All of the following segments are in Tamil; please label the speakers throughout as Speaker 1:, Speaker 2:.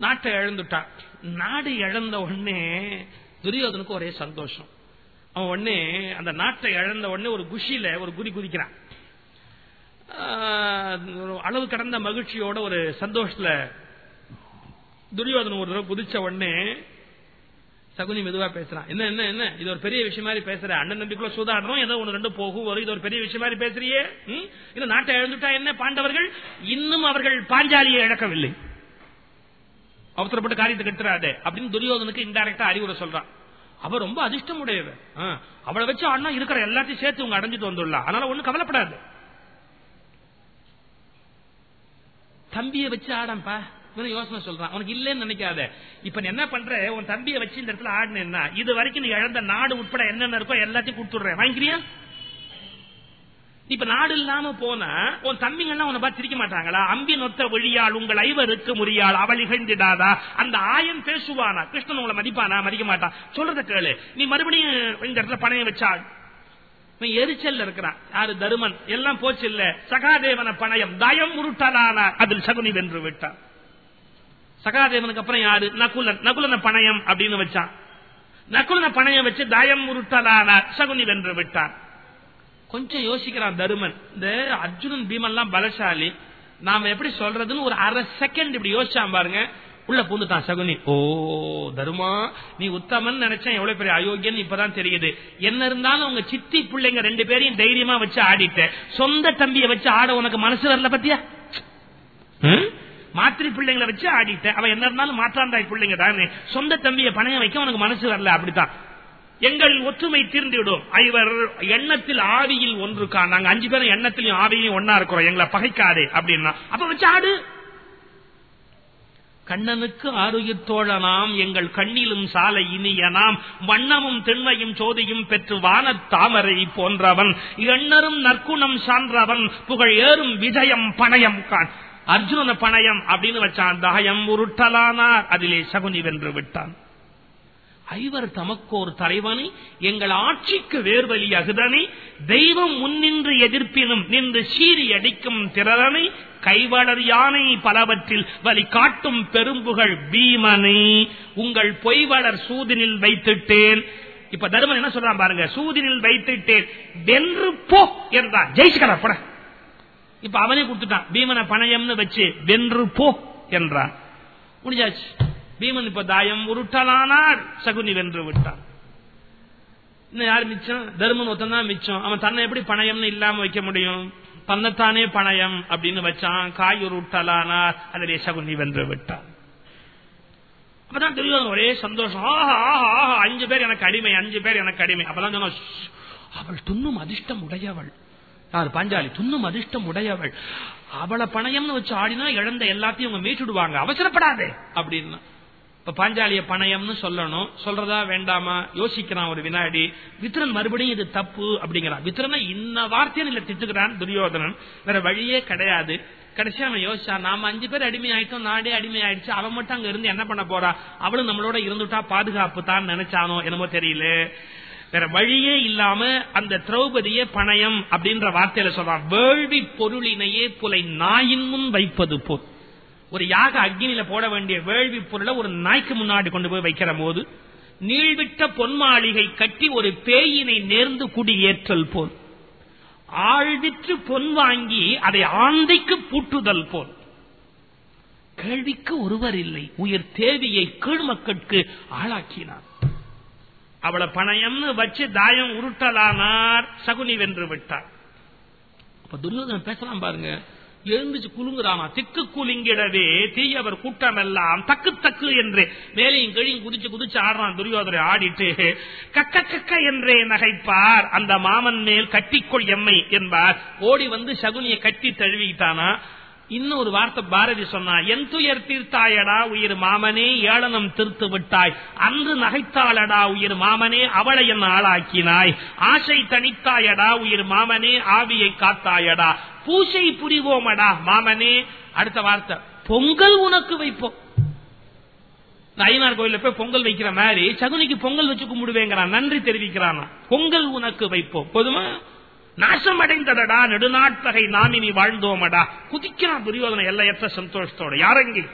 Speaker 1: நாட்டை இழந்துட்டான் நாடு இழந்த உடனே துரியோதனுக்கு ஒரே சந்தோஷம். அவன் உடனே அந்த நாட்டை இழந்த உடனே ஒரு குஷியில ஒரு குறி குதிக்கிறான். ஒரு அளவு கடந்த மகிழ்ச்சியோட ஒரு சந்தோஷத்துல துரியோதன் ஒரு தடவை குதிச்ச உடனே சகுனி மெதுவா பேசுறான். என்ன என்ன என்ன? இது ஒரு பெரிய விஷயம் மாதிரி பேசுற. அண்ணன் தம்பிக்குள்ள சூதாடுறோம். ஏதோ ஒன்று ரெண்டு போகும். வரும் இது ஒரு பெரிய விஷயம் மாதிரி பேசுறியே. ம்? இந்த நாட்டை இழந்துட்டா என்ன பாண்டவர்கள்? இன்னும் அவர்கள் பாஞ்சாலியை இழக்கவில்லை. அவசரப்பட்டு காரியத்தை கட்டுறாதே அப்படின்னு துரியோதனுக்கு இன்டைரக்டா அறிவுரை சொல்றான். அவ ரொம்ப அதிர்ஷ்டம் உடையது அவளை வச்சு அண்ணா இருக்கிற எல்லாத்தையும் சேர்த்து உங்க அடைஞ்சிட்டு வந்துடலாம் அதனால ஒண்ணு கவலைப்படாது. தம்பியை வச்சு ஆடம்பா. யோசனை சொல்றான். உனக்கு இல்லன்னு நினைக்காத. இப்ப என்ன பண்ற? உன் தம்பியை வச்சு இந்த இடத்துல ஆடினா இது வரைக்கும் நீ இழந்த நாடு உட்பட என்னென்ன இருக்கோ எல்லாத்தையும் கொடுத்துடுறேன். வாங்கிக்கிறியா? இப்ப நாடு இல்லாம போன உன் தம்பிங்கள்லாம் உன்னை பார்த்து சிரிக்க மாட்டாங்களா? அம்பி நொத்த வழியால் உங்கள் ஐவருக்கு முறியால் அவள் இகழ்ந்திடாதா? அந்த ஆயன் பேசுவானா? கிருஷ்ணன் உங்களை மதிப்பானா? மதிக்க மாட்டான் சொல்றத கேளு. நீ மறுபடியும் இந்த இடத்துல பணைய வச்சாள் எரிச்சல் எரிச்சல்ல இருக்கிறான். யாரு? தருமன். எல்லாம் போச்சு இல்ல. சகாதேவன பணயம். தயம் உருட்டலான? அதில் சகுனி வென்று விட்டான். சகாதேவனுக்கு அப்புறம் யாரு? நகுலன். நகுலன பணயம் அப்படின்னு வச்சான். நகுலன பணையம் வச்சு தயம் உருட்டலான? சகுனி வென்று விட்டான். கொஞ்சம் யோசிக்கிறான் தருமன். இந்த அர்ஜுனன் பீமன்லாம் பலசாலி. நாம எப்படி சொல்றதுன்னு ஒரு அரை செகண்ட் இப்படி யோசிச்சான் பாருங்க. உள்ள பூந்துட்டான் சகுனி. ஓ தருமா நீ உத்தமன் நினைச்சேன் எவ்வளவு பெரிய அயோக்கியன் இப்பதான் தெரியுது. என்ன இருந்தாலும் உங்க சித்தி பிள்ளைங்க ரெண்டு பேரையும் தைரியமா வச்சு ஆடிட்ட சொந்த தம்பிய வச்சு ஆட உனக்கு மனசு வரல பத்தியா? ம்? மாத்திரி பிள்ளைங்களை வச்சு ஆடிட்ட அவன் என்ன இருந்தாலும் மாற்றாந்தாய் பிள்ளைங்க தானே. சொந்த தம்பியை பணைய வைக்க உனக்கு மனசு வரல அப்படித்தான். எங்கள் ஒற்றுமை தீர்ந்துவிடும். ஐவர் எண்ணத்தில் ஆவியில் ஒன்று நாங்க அஞ்சு பேரும் எண்ணத்திலையும் ஆவியும் ஒன்னா இருக்கிறோம். எங்களை பகைக்காதே அப்படின்னா. அப்ப வச்சு ஆடு. கண்ணனுக்கு ஆரோக்கியத்தோழனாம் எங்கள் கண்ணிலும் சாலை இனிய நாம். வண்ணமும் திண்மையும் சோதியும் பெற்று வானத் தாமரை போன்றவன். எண்ணரும் நற்குணம் சான்றவன். புகழ் ஏறும் விஜயம் பணயம் கான் அர்ஜுன பணயம் அப்படின்னு வச்சான். தாயம் உருட்டலானார். அதிலே சகுனி வென்று விட்டான். ஐவர் தமக்கோர் தலைவனை எங்கள் ஆட்சிக்கு வேர்வழி அகுதனை தெய்வம் முன்னின்று எதிர்ப்பினும் நின்று சீறி அடிக்கும் திறனை கைவளர் யானை பலவற்றில் வழி காட்டும் பெரும்புகள் பீமனை. உங்கள் பொய்வளர் சூதினில் வைத்துட்டேன். இப்ப தருமன் என்ன சொல்றான் பாருங்க சூதினில் வைத்துட்டேன். வென்று போ என்றான். ஜெயிச்சுக்கடா பட. இப்ப அவனே கொடுத்துட்டான். பீமனை பணயம்னு வச்சு வென்று போ என்றான். முடிஞ்சாச்சு. பீமன் இப்ப தாயம் உருட்டலானார் சகுனி வென்று விட்டான். இன்னும் யார் மிச்சம்? தர்மன் ஒருத்தன் தான் மிச்சம். அவன் தன்னை எப்படி பணயம்னு இல்லாம வைக்க முடியும்? தன்னைத்தானே பணயம் அப்படின்னு வச்சான். காய் உருட்டலானார் அதிலே சகுனி வென்று விட்டான். அப்பதான் தெரியும் ஒரே சந்தோஷம். ஆஹா ஆஹா ஆஹா அஞ்சு பேர் எனக்கு அடிமை அஞ்சு பேர் எனக்கு அடிமை. அப்பதான் சொன்ன அவள் துண்ணும் அதிர்ஷ்டம் உடையவள். யார் பாஞ்சாலி? துண்ணும் அதிர்ஷ்டம் உடையவள். அவளை பணயம்னு வச்சு ஆடினா இழந்த எல்லாத்தையும் அவங்க மீட்டுடுவாங்க. அவசரப்படாதே. அப்படின்னு. இப்ப பாஞ்சாலிய பணயம்னு சொல்லணும். சொல்றதா வேண்டாமா? யோசிக்கிறான் ஒரு வினாடி. வித்திரன் மறுபடியும் இது தப்பு அப்படிங்கிறான் வித்திரனை இன்ன வார்த்தையும் இல்ல திட்டுக்கிறான் துரியோதனன். வேற வழியே கிடையாது. கடைசியா அவன் யோசிச்சான் நாம அஞ்சு பேர் அடிமை ஆயிட்டோம் நாடே அடிமை ஆயிடுச்சு அவன் மட்டும் அங்க இருந்து என்ன பண்ண போறா? அவளும் நம்மளோட இருந்துட்டா பாதுகாப்பு தான் நினைச்சானோ என்னமோ தெரியல. வேற வழியே இல்லாம அந்த திரௌபதியே பணயம் அப்படின்ற வார்த்தையில சொல்றான். வேள்வி பொருளினையே புலை நாயின் முன் வைப்பது போல். ஒரு யாக அக்னியில போட வேண்டிய வேள்வி பொருளை ஒரு நாய்க்கு முன்னாடி கொண்டு போய் வைக்கிற போது நீள்விட்ட பொன்மாளிகை கட்டி ஒரு பேயினை நேர்ந்து குடியேற்றல் போல். ஆழ்விற்று பொன் வாங்கி அதை ஆந்தைக்கு பூட்டுதல் போல். கேள்விக்கு ஒருவர் இல்லை. உயிர் தேவியை கீழ்மக்கட்கு ஆளாக்கினார். அவளை பணயம்னு வச்சு தாயம் உருட்டலானார் சகுனி வென்று விட்டார். அப்ப துரியோதனன் பேசலாம் பாருங்க. எழுந்துச்சு குலுங்குறானா? திக்கு குலுங்கிடவே தீயவர் கூட்டம் எல்லாம் தக்கு தக்கு என்று மேலையும் கீழையும் குதிச்சு குதிச்சு ஆடுறான் துரியோதரை ஆடிட்டு கக்க கக்க என்றே நகைப்பார். அந்த மாமன் மேல் கட்டிக்கொள் எம்மை என்பார். ஓடி வந்து சகுனியை கட்டி தழுவிட்டானா இன்னொரு வார்த்தை பாரதி சொன்னா என் துயர் தீர்த்தாயடா உயிர் மாமனே ஏளனம் திருத்து விட்டாய். அன்று நகைத்தாளடா உயிர் மாமனே அவளை என் ஆளாக்கினாய். ஆசை தனித்தாயடா உயிர் மாமனே ஆவியை காத்தாயடா. பூசை புரிவோமடா மாமனே. அடுத்த வார்த்தை பொங்கல் உனக்கு வைப்போம் ஐயனார் கோயில போய் பொங்கல் வைக்கிற மாதிரி சகுனிக்கு பொங்கல் வச்சு கும்பிடுவேங்கிறான் நன்றி தெரிவிக்கிறான் பொங்கல் உனக்கு வைப்போம் போதுமா? நாசம் நெடுநாட்டகை நெடுநாட்பகை நாம் இனி வாழ்ந்தோமடா. குதிக்கிறான் துரியோதனை எல்லையற்ற சந்தோஷத்தோட. யாரங்கி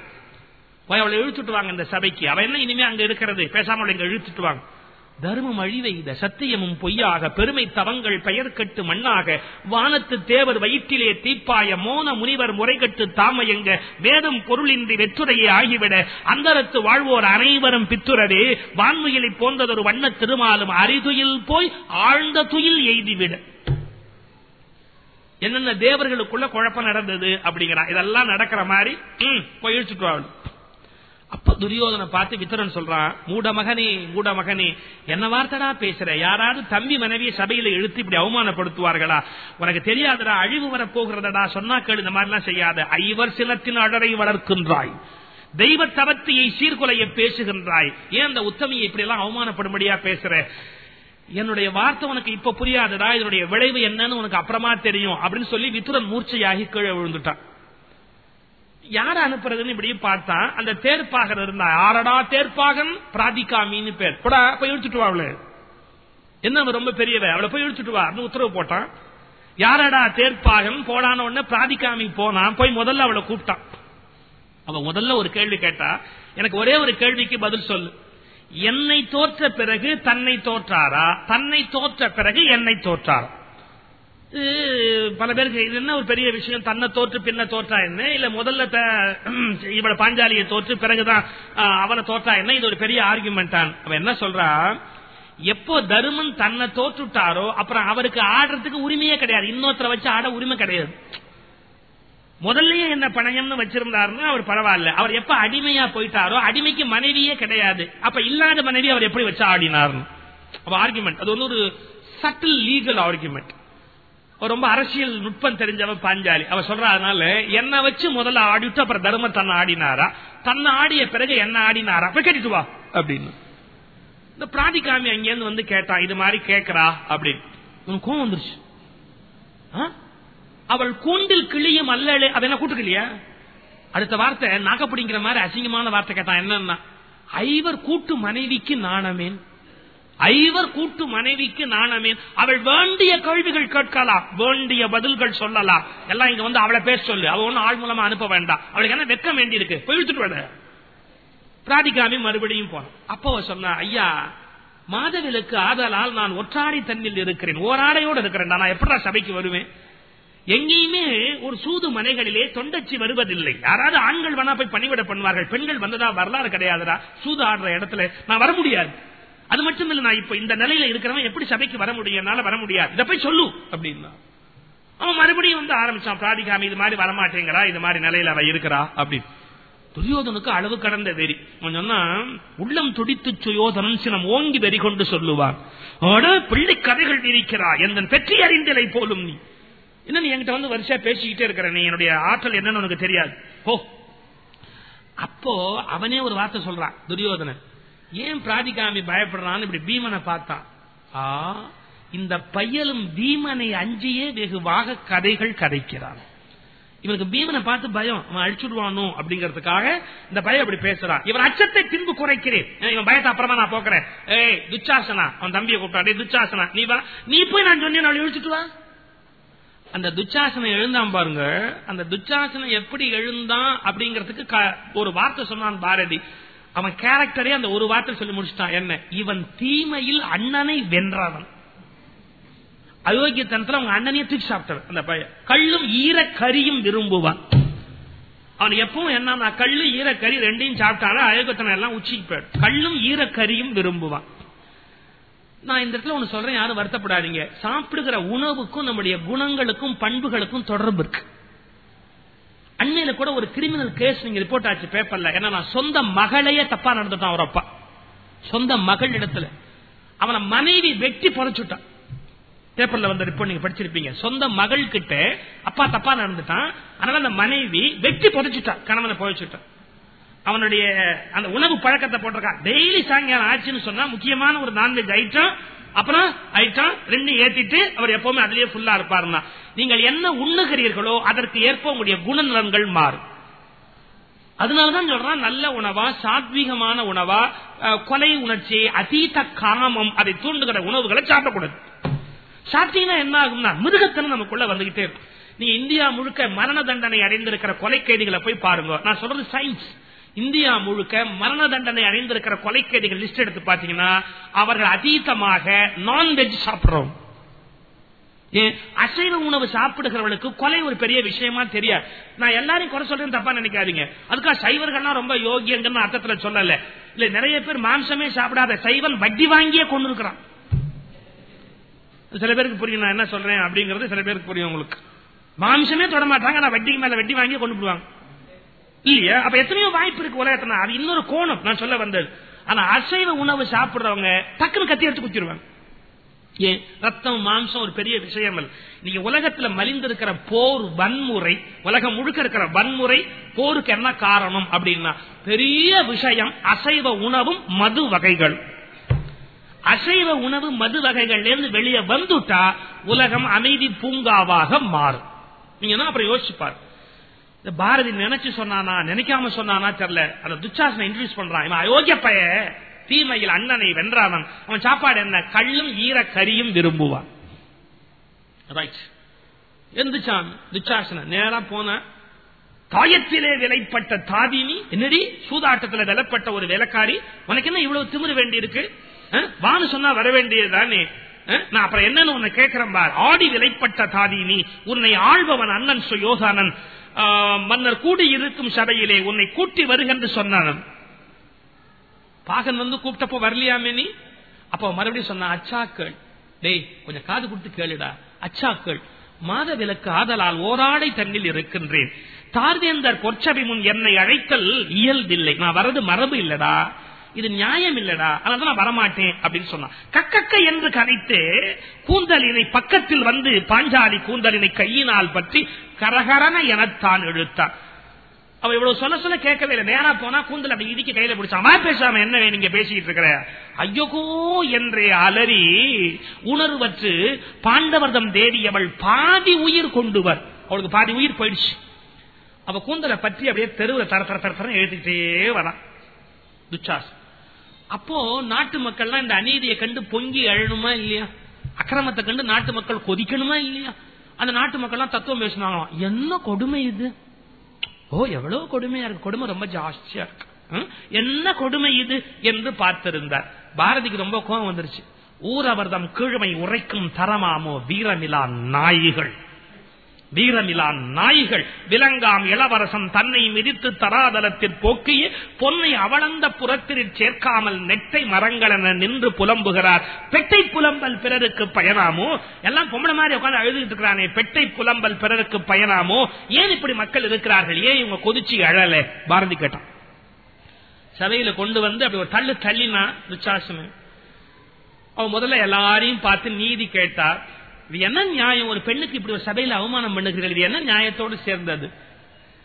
Speaker 1: போய் அவளை இழுத்துட்டு வாங்க இந்த சபைக்கு. அவ என்ன இனிமே அங்க இருக்கிறது? பேசாம இங்க இழுத்துட்டு வாங்க. தர்மம் அழிவெய்த சத்தியமும் பொய்யாக பெருமை தவங்கள் பெயர் கட்டு மண்ணாக வானத்து தேவர் வயிற்றிலே தீப்பாய மோன முனிவர் முறைகட்டு தாமையங்க வேதம் பொருளின்றி வெற்றுரையே ஆகிவிட அந்தரத்து வாழ்வோர் அனைவரும் பித்துரவே வான்முயிலை போன்றதொரு வண்ண திருமாலும் அரிதுயில் போய் ஆழ்ந்த துயில் எய்திவிட. என்னென்ன தேவர்களுக்குள்ள குழப்பம் நடந்தது அப்படிங்கிறான் இதெல்லாம் நடக்கிற மாதிரி ம், போய் இழுச்சுட்டு அப்ப துரியோதனை பார்த்து வித்தரன் சொல்றான் மூட மகனே மூட மகனே என்ன வார்த்தடா பேசுற? யாராவது தம்பி மனைவியை சபையில இழுத்து இப்படி அவமானப்படுத்துவார்களா? உனக்கு தெரியாதடா அழிவு வர போகிறதடா சொன்னா கேளு இந்த மாதிரி எல்லாம் செய்யாத. ஐவர் சிலத்தின் அடரை வளர்க்கின்றாய். தெய்வ தவத்தையை சீர்குலைய பேசுகின்றாய். ஏன் அந்த உத்தமியை இப்படி எல்லாம் அவமானப்படும்படியா பேசுற? என்னுடைய வார்த்தை உனக்கு இப்ப புரியாததா இதனுடைய விளைவு என்னன்னு உனக்கு அப்புறமா தெரியும் அப்படின்னு சொல்லி வித்துரன் மூர்ச்சையாகி கீழே விழுந்துட்டான். யார அனுப்புறதுன்னு இப்படி பார்த்தா அந்த தேர்ப்பாகன் இருந்தா யாரடா தேர்ப்பாகன்? பிராதிகாமின்னு பேர். போடா போய் இழுத்துட்டு வா அவளு. என்ன அவன் ரொம்ப பெரியவ அவளை போய் இழுத்துட்டு வா அப்படின்னு உத்தரவு போட்டான். யாரடா தேர்ப்பாகன்? போடான உடனே பிராதிகாமி போனான். போய் முதல்ல அவளை கூப்பிட்டான். அவ முதல்ல ஒரு கேள்வி கேட்டா எனக்கு ஒரே ஒரு கேள்விக்கு பதில் சொல்லு. என்னை தோற்ற பிறகு தன்னை தோற்றாரா? தன்னை தோற்ற பிறகு என்னை தோற்றாரா? பல பேருக்கு இது என்ன ஒரு பெரிய விஷயம்? தன்னை தோற்று பின்ன தோற்றா என்ன? இல்ல முதல்ல இவட இவள பாஞ்சாலியை தோற்று பிறகுதான் அவனை தோற்றா என்ன? இது ஒரு பெரிய ஆர்குமெண்டான் அவன் என்ன சொல்றா? எப்போ தருமன் தன்னை தோற்றுட்டாரோ அப்புறம் அவருக்கு ஆடுறதுக்கு உரிமையே கிடையாது. இன்னொருத்தரை வச்சு ஆட உரிமை கிடையாது. முதல்லயே என்ன பணயம்னு வச்சிருந்தாருன்னா அவர் பரவாயில்ல. அவர் எப்ப அடிமையா போயிட்டாரோ அடிமைக்கு மனைவியே கிடையாது. அப்ப இல்லாத மனைவி அவர் எப்படி வச்சா ஆடினார்னு. ஆர்குமெண்ட் அது வந்து ஒரு சட்டில் லீகல் ஆர்குமெண்ட் ரொம்ப அரசியல் நுட்பம் தெரிஞ்சவன் பாஞ்சாலி. அவ சொல்றா அதனால என்ன வச்சு முதல்ல ஆடிட்டு அப்புறம் தர்மம் தன்னை ஆடினாரா? தன்னை ஆடிய பிறகு என்ன ஆடினாரா? போய் கேட்டுட்டு வா. அப்படின்னு. இந்த பிராதிகாமி அங்கேருந்து வந்து கேட்டான் இது மாதிரி கேட்கறா? அப்படின்னு. உனக்கு கோவம் வந்துருச்சு. ஆ? அவள் கூண்டில் கிளியும் அல்ல அது என்ன கூட்டுக்கலையா அடுத்த வார்த்தை நாகப்பிடிங்கிற மாதிரி அசிங்கமான வார்த்தை கேட்டான் என்னன்னா ஐவர் கூட்டு மனைவிக்கு நாணமேன். ஐவர் கூட்டு மனைவிக்கு நாணமேன். அவள் வேண்டிய கேள்விகள் கேட்கலாம் வேண்டிய பதில்கள் சொல்லலாம். எல்லாம் இங்க வந்து அவளை பேச சொல்லு. அவ ஒன்னும் ஆள் மூலமா அனுப்ப வேண்டாம். அவளுக்கு என்ன வெக்கம் வேண்டி இருக்கு? போய் இழுத்துட்டு பிராதிகாமி மறுபடியும் போனான் அப்போ சொன்னா ஐயா மாதவிலுக்கு ஆதலால் நான் ஒற்றாடை தன்னில் இருக்கிறேன். ஓராடையோடு இருக்கிறேன். நான் எப்படா சபைக்கு வருவேன்? எங்கேயுமே ஒரு சூது மனைகளிலே தொண்டச்சி வருவதில்லை. யாராவது ஆண்கள் வேணா போய் பணிவிட பண்ணுவார்கள். பெண்கள் வந்ததா வரலாறு கிடையாதுடா. சூது ஆடுற இடத்துல நான் வர முடியாது. அது மட்டும் இல்ல நான் இப்ப இந்த நிலையில இருக்கிறவன் எப்படி சபைக்கு வர முடியும்? என்னால வர முடியாது. இதை போய் சொல்லு அப்படின்னா. அவன் மறுபடியும் வந்து ஆரம்பிச்சான். பிராதிகாமி இது மாதிரி வரமாட்டேங்கிறா. இது மாதிரி நிலையில அவ இருக்கிறா அப்படின்னு. துரியோதனுக்கு அளவு கடந்த வெறி. சொன்னா உள்ளம் துடித்து சுயோதனன் சினம் ஓங்கி வெறி கொண்டு சொல்லுவான் பிள்ளை கதைகள் இருக்கிறா. எந்த பெற்றி அறிந்தலை போலும் நீ. என்ன நீ என்கிட்ட வந்து வருஷா பேசிக்கிட்டே இருக்கிற நீ என்னுடைய ஆற்றல் என்னன்னு உனக்கு தெரியாது. ஓ அப்போ அவனே ஒரு வார்த்தை சொல்றான் துரியோதனன். ஏன் பிராதிகாமி பயப்படுறான்னு இப்படி பீமனை பார்த்தான். ஆ இந்த பையலும் பீமனை அஞ்சியே வெகுவாக கதைகள் கதைக்கிறான். இவனுக்கு பீமனை பார்த்து பயம் அவன் அழிச்சுடுவானோ அப்படிங்கறதுக்காக இந்த பயம் அப்படி பேசுறான். இவன் அச்சத்தை பின்பு குறைக்கிறேன். இவன் பயத்தை அப்புறமா நான் போக்குறேன். ஏய் துச்சாசனா? அவன் தம்பியை கூப்பிட்டாடே துச்சாசனா நீ வா. நீ போய் நான் சொன்னேன் நான் இழுச்சிட்டு வா. அந்த துச்சாசனம் எழுந்தான் பாருங்க அந்த துச்சாசனம் எப்படி எழுந்தான் அப்படிங்கறதுக்கு க- ஒரு வார்த்தை சொன்னான் பாரதி. அவன் கேரக்டரே அந்த ஒரு வார்த்தை சொல்லி முடிச்சிட்டான். என்ன? இவன் தீமையில் அண்ணனை வென்றவன் அயோக்கியத்தனத்தில் அவங்க அண்ணனையே தூக்கி சாப்பிட்டவன் அந்த பையன். கள்ளும் ஈர கரியும் விரும்புவான். அவன் எப்பவும் என்ன கல்லு ஈர ரெண்டையும் சாப்பிட்டாலும் அயோக்கியத்தனம் எல்லாம் உச்சிக்கு போயிடும். கல்லும் ஈரக்கரியும் விரும்புவான். நான் இந்த இடத்துல ஒண்ணு சொல்றேன் யாரும் வருத்தப்படாதீங்க. சாப்பிடுகிற உணவுக்கும் நம்முடைய குணங்களுக்கும் பண்புகளுக்கும் தொடர்பு இருக்கு. அண்மையில கூட ஒரு கிரிமினல் கேஸ் நீங்க ரிப்போர்ட் ஆச்சு பேப்பர்ல ஏன்னா நான் சொந்த மகளையே தப்பா நடந்துட்டான் ஒரு அப்பா. சொந்த மகள் இடத்துல. அவனை மனைவி வெட்டி பொறைச்சுட்டான் பேப்பர்ல வந்த ரிப்போர்ட் நீங்க படிச்சிருப்பீங்க. சொந்த மகள் கிட்ட அப்பா தப்பா நடந்துட்டான். அதனால அந்த மனைவி வெட்டி புதைச்சுட்டான். கணவனை புதைச்சுட்டான். அவனுடைய அந்த உணவு பழக்கத்தை போட்டிருக்கான். டெய்லி சாயங்காலம் ஆச்சுன்னு சொன்னா முக்கியமான ஒரு நான்வெஜ் ஐட்டம் அப்புறம் ஐட்டம் ரெண்டு ஏத்திட்டு அவர் எப்பவுமே அதுலயே ஃபுல்லா இருப்பாருன்னா. நீங்கள் என்ன உண்ணுகிறீர்களோ அதற்கு ஏற்ப உங்களுடைய குணநலன்கள் மாறும். அதனாலதான் சொல்றான் நல்ல உணவா சாத்வீகமான உணவா அஹ், கொலை உணர்ச்சி அதீத காமம் அதை தூண்டுகிற உணவுகளை சாப்பிடக்கூடாது. சாப்பிட்டீங்கன்னா என்ன ஆகும்னா மிருகத்தனம் நமக்குள்ள வந்துகிட்டே இருக்கும். நீங்க இந்தியா முழுக்க மரண தண்டனை அடைந்திருக்கிற கொலை கைதிகளை போய் பாருங்க. நான் சொல்றது சயின்ஸ் இந்தியா முழுக்க மரண தண்டனை அடைந்திருக்கிற கொலைக்கேதிகள் லிஸ்ட் எடுத்து பாத்தீங்கன்னா அவர்கள் அதீதமாக நான்வெஜ் சாப்பிடுறோம். ஏன்? அசைவ உணவு சாப்பிடுகிறவர்களுக்கு கொலை ஒரு பெரிய விஷயமா தெரியாது. நான் எல்லாரையும் குறை சொல்றேன் தப்பா நினைக்காதீங்க. அதுக்காக சைவர்கள்லாம் ரொம்ப யோகியங்கன்னு அர்த்தத்துல சொல்லல. இல்ல நிறைய பேர் மாம்சமே சாப்பிடாத சைவன் வட்டி வாங்கியே கொண்டு இருக்கிறான் சில பேருக்கு புரியும் நான் என்ன சொல்றேன் அப்படிங்கறது சில பேருக்கு புரியும் உங்களுக்கு. மாம்சமே தொட மாட்டாங்க நான் வட்டிக்கு மேல வட்டி வாங்கி கொண்டு போடுவாங்க இல்லையா? அப்ப எத்தனையோ வாய்ப்பு இருக்கு உலகத்துல. அது இன்னொரு கோணம். நான் சொல்ல வந்தது. ஆனா அசைவ உணவு சாப்பிடுறவங்க டக்குன்னு கத்தி எடுத்து குத்திடுவாங்க. ஏன்? ரத்தம் மாம்சம் ஒரு பெரிய விஷயம் அல்ல. நீங்க உலகத்துல மலிந்திருக்கிற போர் வன்முறை உலகம் முழுக்க இருக்கிற வன்முறை போருக்கு என்ன காரணம் அப்படின்னா பெரிய விஷயம் அசைவ உணவும் மது வகைகள். அசைவ உணவு மது வகைகள்ல இருந்து வெளியே வந்துட்டா உலகம் அமைதி பூங்காவாக மாறும். நீங்க என்ன அப்புறம் யோசிச்சு பாருங்க. பாரதி நினைச்சு சொன்னானா நினைக்காம சொன்னானா தெரியல. அந்த துச்சாசனை இன்ட்ரடியூஸ் பண்றான். இவன் அயோக்கிய பைய தீமையில் அண்ணனை வென்றானன் அவன் சாப்பாடு என்ன? கள்ளும் ஈர கரியும் விரும்புவான். ரைட் எந்திரிச்சான் துச்சாசன. நேரம் போன காயத்திலே விலைப்பட்ட தாதினி என்னடி? சூதாட்டத்தில் விலப்பட்ட ஒரு வேலைக்காரி. உனக்கு என்ன இவ்வளவு திமிரு வேண்டி இருக்கு வான்னு சொன்னா வர வேண்டியதுதானே நான் அப்புறம் என்னன்னு உன்னை கேட்கிறேன் பார். ஆடி விலைப்பட்ட தாதினி. உன்னை ஆள்பவன் அண்ணன் சுயோகானன் மன்னர் கூடி இருக்கும் சபையிலே உன்னை கூட்டி வருகின்ற சொன்னான் பாகன் வந்து கூப்பிட்டப்போ வரலையாமே நீ அப்போ மறுபடியும் சொன்ன அச்சாக்கள் டேய் கொஞ்சம் காது கொடுத்து கேளுடா. அச்சாக்கள் மாத விலக்கு ஆதலால் ஓராடை தண்ணில் இருக்கின்றேன். தார்வேந்தர் பொற்சபை முன் என்னை அழைத்தல் இயல்பில்லை. நான் வரது மரபு இல்லடா. இது நியாயம் இல்லடா அதனால நான் வரமாட்டேன் அப்படின்னு சொன்னான். கக்கக்க என்று கரைத்து கூந்தலினை பக்கத்தில் வந்து பாஞ்சாலி கூந்தலினை கையினால் பற்றி கரகரன எனத்தான் இழுத்தான் அவ இவ்வளவு சொல்ல சொல்ல கேட்கவே இல்லை. நேரா போனா கூந்தல் அப்படி இடிக்க கையில பிடிச்சாமா பேசாம என்ன நீங்க பேசிட்டு இருக்கிற? ஐயோகோ என்றே அலறி உணர்வற்று பாண்டவர்தம் தேடியவள் பாதி உயிர் கொண்டுவர் அவளுக்கு பாதி உயிர் போயிடுச்சு. அவ கூந்தலை பற்றி அப்படியே தெருவில் தர தர தர எழுதிக்கிட்டே வரான். துச்சாஸ் அப்போ நாட்டு மக்கள்லாம் இந்த அநீதியை கண்டு பொங்கி அழணுமா இல்லையா? அக்கிரமத்தை கண்டு நாட்டு மக்கள் கொதிக்கணுமா இல்லையா? அந்த நாட்டு மக்கள்லாம் தத்துவம் பேசினாங்களாம். என்ன கொடுமை இது? ஓ எவ்வளவு கொடுமையா இருக்கு. கொடுமை ரொம்ப ஜாஸ்தியா இருக்கு. என்ன கொடுமை இது? என்று பார்த்திருந்தார். பாரதிக்கு ரொம்ப கோபம் வந்துருச்சு. ஊரவர்தம் கீழ்மை உரைக்கும் தரமாமோ வீரமிலா நாய்கள் வீரமிலா நாய்கள் விலங்காம் இளவரசன் தன்னை மிதித்து தராதலத்தில் போக்கி பொன்னை அவளந்த புறத்தில் சேர்க்காமல் நெட்டை மரங்களென நின்று புலம்புகிறார். பெட்டை புலம்பல் பிறருக்கு பயனாமோ? எல்லாம் பொம்பளை மாதிரி உட்காந்து அழுதுகிட்டு இருக்கிறானே பெட்டை புலம்பல் பிறருக்கு பயனாமோ? ஏன் இப்படி மக்கள் இருக்கிறார்கள்? ஏன் இவங்க கொதிச்சு அழல? பாரதி கேட்டான். சபையில கொண்டு வந்து அப்படி ஒரு தள்ளு தள்ளினா துச்சாசனு அவன் முதல்ல எல்லாரையும் பார்த்து நீதி கேட்டார் இது என்ன நியாயம்? ஒரு பெண்ணுக்கு இப்படி ஒரு சபையில அவமானம் பண்ணுகிறீர்கள் இது என்ன நியாயத்தோடு சேர்ந்தது?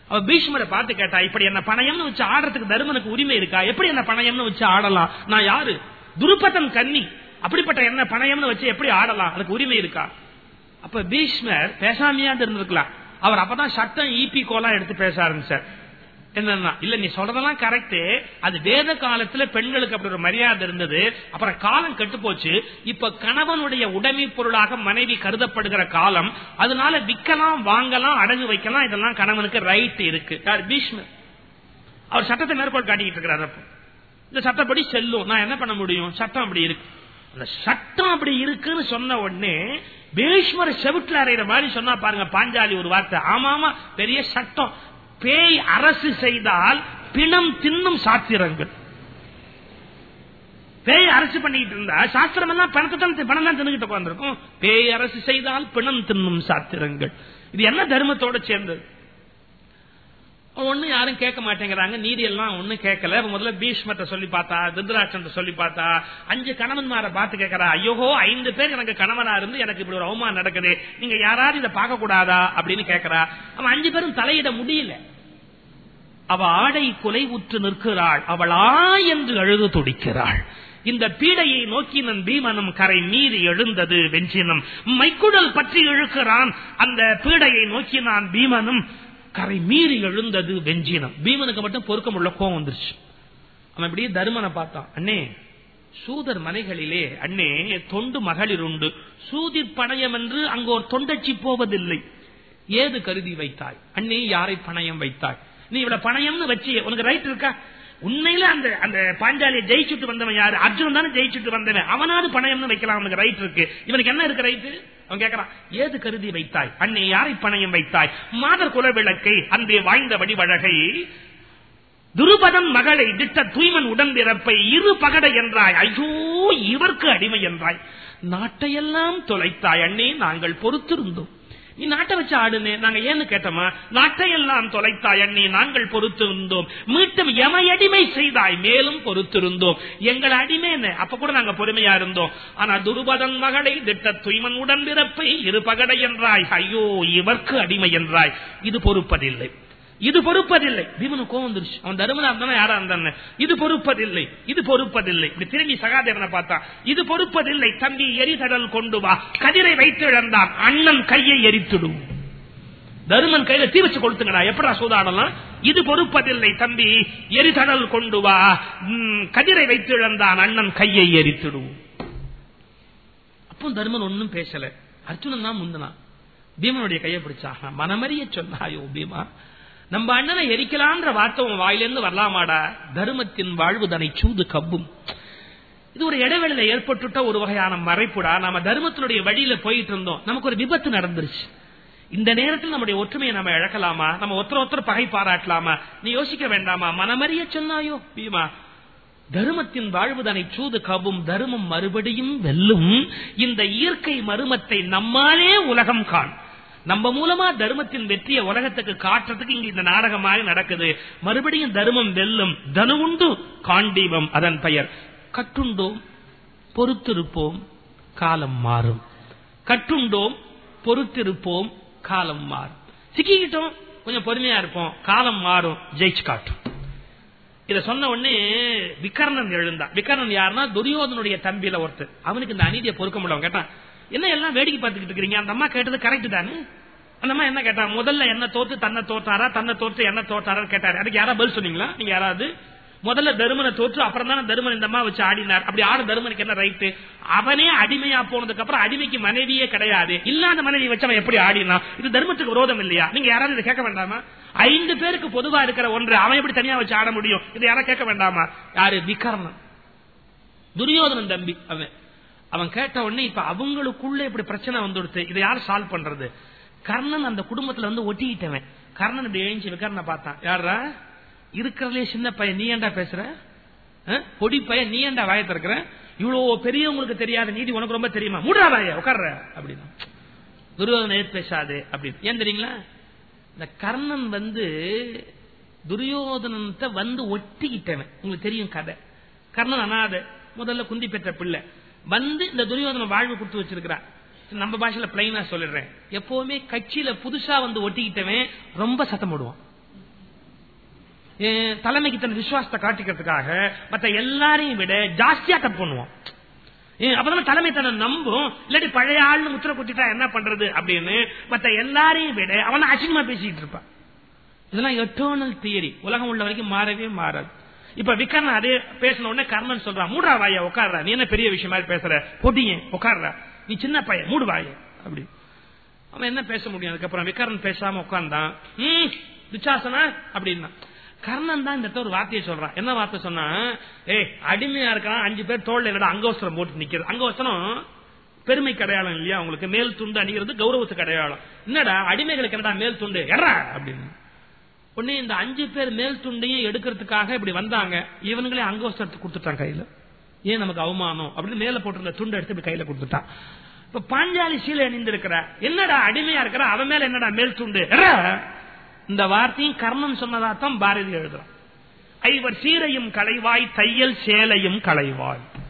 Speaker 1: அவ பீஷ்மரை பார்த்து கேட்டா இப்படி என்ன பணயம்னு வச்சு ஆடுறதுக்கு தருமனுக்கு உரிமை இருக்கா? எப்படி என்ன பணயம்னு வச்சு ஆடலாம்? நான் யாரு? துருப்பதன் கன்னி. அப்படிப்பட்ட என்ன பணயம்னு வச்சு எப்படி ஆடலாம்? அதுக்கு உரிமை இருக்கா? அப்ப பீஷ்மர் பேசாமையா இருந்திருக்கலாம். அவர் அப்பதான் சட்டம் ஈபி கோலாம் எடுத்து பேச ஆரம்பிச்சார். என்னன்னா இல்ல நீ சொல்றதெல்லாம் கரெக்ட் அது வேத காலத்துல பெண்களுக்கு அப்படி ஒரு மரியாதை இருந்தது. அப்புறம் காலம் கெட்டு போச்சு இப்ப கணவனுடைய உடைமை பொருளாக மனைவி கருதப்படுகிற காலம் அதனால விற்கலாம் வாங்கலாம் அடகு வைக்கலாம் இதெல்லாம் கணவனுக்கு ரைட் இருக்கு. பீஷ்மர். அவர் சட்டத்தை மேற்கோள் காட்டிக்கிட்டு இருக்கிறார் அப்போ. இந்த சட்டப்படி செல்லும். நான் என்ன பண்ண முடியும்? சட்டம் அப்படி இருக்கு. அந்த சட்டம் அப்படி இருக்குன்னு சொன்ன உடனே பீஷ்மர் செவிட்டில் அறையிற மாதிரி சொன்னா பாருங்க பாஞ்சாலி ஒரு வார்த்தை. ஆமாமா பெரிய சட்டம். பேய் அரசு செய்தால் பிணம் தின்னும் சாத்திரங்கள். பேய் அரசு பண்ணிட்டு இருந்தா சாஸ்திரம் எல்லாம் பணத்தை பணம் தான் தின்னுகிட்டு உட்காந்துருக்கும் பேய் அரசு செய்தால் பிணம் தின்னும் சாத்திரங்கள். இது என்ன தர்மத்தோட சேர்ந்தது? ஒண்ணு யாரும் கேட்க மாட்டேங்கிறாங்க. நீதி எல்லாம் ஒண்ணு கேட்கல முதல்ல பீஷ்மத்தை சொல்லி பார்த்தா திருதராட்சன் சொல்லி பார்த்தா அஞ்சு கணவன்மார பார்த்து கேட்கறா ஐயோஹோ ஐந்து பேர் எனக்கு கணவனா இருந்து எனக்கு இப்படி ஒரு அவமானம் நடக்குது. நீங்க யாராவது இதை பார்க்க கூடாதா அப்படின்னு கேட்கறா. அவன் அஞ்சு பேரும் தலையிட முடியல. அவ ஆடை குலை உற்று நிற்கிறாள். அவளா என்று அழுது துடிக்கிறாள். இந்த பீடையை நோக்கினன் பீமனும் கரை மீறி எழுந்தது வெஞ்சினம். மைக்குடல் பற்றி இழுக்கிறான். அந்த பீடையை நோக்கினான் பீமனும். கரை மீறி எழுந்தது வெஞ்சினம். பீமனுக்கு மட்டும் பொறுக்க முடியல கோவம் வந்துருச்சு. அவன் இப்படியே தருமனை பார்த்தான். அண்ணே சூதர் மனைகளிலே அண்ணே தொண்டு மகளிர் உண்டு. சூதிர் பணயம் என்று அங்கு ஒரு தொண்டச்சி போவதில்லை. ஏது கருதி வைத்தாய்? அண்ணே யாரை பணயம் வைத்தாய்? நீ இவ்வளவு பணயம்னு வச்சு உனக்கு ரைட் இருக்கா? உண்மையில அந்த அந்த பாஞ்சாலியை ஜெயிச்சுட்டு வந்தவன் யாரு? அர்ஜுன் தானே ஜெயிச்சுட்டு வந்தவன். அவனாவது பணயம்னு வைக்கலாம் அவனுக்கு ரைட் இருக்கு. இவனுக்கு என்ன இருக்கு ரைட்டு அவன் கேட்கறான் ஏது கருதி வைத்தாய்? அன்னை யாரை பணயம் வைத்தாய்? மாதர் குல விளக்கை அன்பே வாய்ந்த வடிவழகை துருபதம் மகளை திட்ட தூய்மன் உடன்பிறப்பை இரு பகடை என்றாய். ஐயோ இவர்க்கு அடிமை என்றாய். நாட்டையெல்லாம் தொலைத்தாய். அண்ணே நாங்கள் பொறுத்திருந்தோம். நீ நாட்டை வச்சு ஆடுனே நாங்க ஏன்னு கேட்டோமா? நாட்டையெல்லாம் தொலைத்தாய் அண்ணி நாங்கள் பொறுத்திருந்தோம். மீட்டும் எமையடிமை செய்தாய் மேலும் பொறுத்திருந்தோம். எங்கள் அடிமை அப்ப கூட நாங்க பொறுமையா இருந்தோம். ஆனா துருபதன் மகளை திட்ட தூய்மன் உடன்பிறப்பை இரு பகடை என்றாய். ஐயோ இவர்க்கு அடிமை என்றாய். இது பொறுப்பதில்லை. இது பொறுப்பதில்லை. பீமனு கோவம் வந்துருச்சு. அவன் தருமனா இருந்தா யாரா இருந்தானே இது பொறுப்பதில்லை. இது பொறுப்பதில்லை. இப்படி திரும்பி சகாதேவனை பார்த்தா இது பொறுப்பதில்லை. தம்பி எரிதடல் கொண்டு வா. கதிரை வைத்து இழந்தான். அண்ணன் கையை எரித்துடும். தருமன் கையில தீ வச்சு கொளுத்துங்கடா. எப்படா சூதாடலாம்? இது பொறுப்பதில்லை தம்பி. எரிதடல் கொண்டு வா. கதிரை வைத்து இழந்தான். அண்ணன் கையை எரித்துடும். அப்போ தருமன் ஒன்னும் பேசல. அர்ஜுனன் தான் முந்தனா பீமனுடைய கையை பிடிச்சா மனமறிய சொன்னாயோ பீமா? நம்ம அண்ணனை எரிக்கலான்ற வார்த்தை உன் வாயிலிருந்து வரலாமாடா? தர்மத்தின் வாழ்வுதனை சூது கப்பும் இது ஒரு இடைவெளியில ஏற்பட்டுட்ட ஒரு வகையான மறைப்புடா. நாம தர்மத்தினுடைய வழியில போயிட்டு இருந்தோம். நமக்கு ஒரு விபத்து நடந்துருச்சு. இந்த நேரத்தில் நம்முடைய ஒற்றுமையை நம்ம இழக்கலாமா? நம்ம ஒருத்தர் ஒருத்தர் பகை பாராட்டலாமா? நீ யோசிக்க வேண்டாமா? மனமறிய சொன்னாயோ? பீமா. தருமத்தின் வாழ்வுதனை சூது கவும் தருமம் மறுபடியும் வெல்லும். இந்த இயற்கை மருமத்தை நம்மாலே உலகம் காண் நம்ம மூலமா தர்மத்தின் வெற்றியை உலகத்துக்கு காட்டுறதுக்கு இங்க இந்த நாடகமாக நடக்குது. மறுபடியும் தர்மம் வெல்லும் தனு உண்டு காண்டீபம் அதன் பெயர். கட்டுண்டோம் பொறுத்திருப்போம் காலம் மாறும். கட்டுண்டோம் பொறுத்திருப்போம் காலம் மாறும். சிக்கிக்கிட்டோம் கொஞ்சம் பொறுமையா இருப்போம். காலம் மாறும் ஜெயிச்சு காட்டும். இத சொன்ன உடனே விக்கர்ணன் எழுந்தான். விக்கர்ணன் யாருன்னா துரியோதனுடைய தம்பியில ஒருத்தர் அவனுக்கு இந்த அநீதியை பொறுக்க முடியும் கேட்டான் என்ன எல்லாம் வேடிக்கை பார்த்துக்கிட்டு இருக்கீங்க அந்த அம்மா கேட்டது கரெக்ட் தானே? அந்த அம்மா என்ன கேட்டா முதல்ல என்ன தோத்து தன்னை தோத்தாரா? தன்னை தோற்று என்ன தோத்தாரா கேட்டாரு. அதுக்கு யாராவது பதில் சொன்னீங்களா? நீங்க யாராவது? முதல்ல தருமனை தோற்று அப்புறம் தானே தருமன் இந்த அம்மா வச்சு ஆடினார். அப்படி ஆட தருமனுக்கு என்ன ரைட்டு அவனே அடிமையா போனதுக்கு அப்புறம் அடிமைக்கு மனைவியே கிடையாது. இல்லாத மனைவி வச்சு அவன் எப்படி ஆடினா? இது தர்மத்துக்கு விரோதம் இல்லையா? நீங்க யாராவது இதை கேட்க வேண்டாமா? ஐந்து பேருக்கு பொதுவா இருக்கிற ஒன்று அவன் எப்படி தனியா வச்சு ஆட முடியும்? இதை யாரும் கேட்க வேண்டாமா? யாரு? விகர்ணன். துரியோதனன் தம்பி அவன். அவன் கேட்ட உடனே இப்ப அவங்களுக்குள்ள இப்படி பிரச்சனை வந்துடுத்து. இதை யார் சால்வ் பண்றது? கர்ணன் அந்த குடும்பத்துல வந்து ஒட்டிக்கிட்டவன். கர்ணன் இப்படி எழுஞ்சி விக்கர்ண பார்த்தான். யாரா இருக்கிறதுலே சின்ன பையன். நீ ஏன்டா பேசுற? பொடி பையன். நீ ஏன்டா வாய திறக்கிற? இவ்வளவு பெரியவங்களுக்கு தெரியாத நீதி உனக்கு ரொம்ப தெரியுமா? மூடா வாய உட்கார்ற. அப்படின்னு. துரியோதனை எதிர்த்து பேசாது. அப்படின்னு. ஏன் தெரியுங்களா? இந்த கர்ணன் வந்து துரியோதனத்தை வந்து ஒட்டிக்கிட்டவன். உங்களுக்கு தெரியும் கதை. கர்ணன் அனாதை. முதல்ல குந்தி பெற்ற பிள்ளை. வந்து இந்த துரியோதன வாழ்வு கொடுத்து வச்சிருக்கிறான் நம்ம பாஷையில பிளைனா சொல்லிடுறேன். எப்பவுமே கட்சியில புதுசா வந்து ஒட்டிக்கிட்டவன் ரொம்ப சத்தம் போடுவான். தலைமைக்கு தன் விசுவாசத்தை காட்டிக்கிறதுக்காக மத்த எல்லாரையும் விட ஜாஸ்தியா தப்பு பண்ணுவான். அப்பதான் தலைமை தன்னை நம்பும். இல்லாட்டி பழைய ஆள்னு முத்திர குத்திட்டா என்ன பண்றது அப்படின்னு மத்த எல்லாரையும் விட அவனை அசிங்கமா பேசிட்டு இருப்பான். இதெல்லாம் எட்டர்னல் தியரி உலகம் உள்ள வரைக்கும் மாறவே மாறாது. இப்ப விக்கர்ணன் அதே பேசின உடனே கர்ணன் சொல்றான் மூடா வாயா உட்கார்றா நீ என்ன பெரிய விஷயம் மாதிரி பேசுற? பொடியே உட்கார்றா நீ சின்ன பையன் மூடு வாய. அப்படி. அவன் என்ன பேச முடியும்? அதுக்கப்புறம் விக்கரன் பேசாம உட்கார்ந்தான் ம் துச்சாசனா? அப்படின்னா. கர்ணன் தான் இந்த ஒரு வார்த்தையை சொல்றான் என்ன வார்த்தை சொன்னா ஏய் அடிமையா இருக்கான் அஞ்சு பேர் தோல்ல என்னடா அங்கவஸ்திரம் போட்டு நிக்கிறது. அங்கவஸ்திரம் பெருமை கடையாளம் இல்லையா உங்களுக்கு? மேல் துண்டு அணிகிறது கௌரவத்துக்கு அடையாளம் என்னடா அடிமைகளுக்கு என்னடா மேல் துண்டு? எடா அப்படின்னு. உடனே இந்த அஞ்சு பேர் மேல் துண்டையும் எடுக்கிறதுக்காக இப்படி வந்தாங்க. இவனுங்களே அங்கவஸ்திரத்தை கொடுத்துட்டான் கையில. ஏன் நமக்கு அவமானம்? அப்படின்னு மேல போட்டிருந்த துண்டை எடுத்து இப்படி கையில கொடுத்துட்டான். இப்ப பாஞ்சாலி சீலை அணிந்திருக்கிற என்னடா அடிமையா இருக்கிற அவன் மேல என்னடா மேல் துண்டு? இந்த வார்த்தையும் கர்ணன் சொன்னதாத்தான் பாரதி எழுதுறான். ஐவர் சீரையும் களைவாய் தையல் சேலையும் களைவாய்.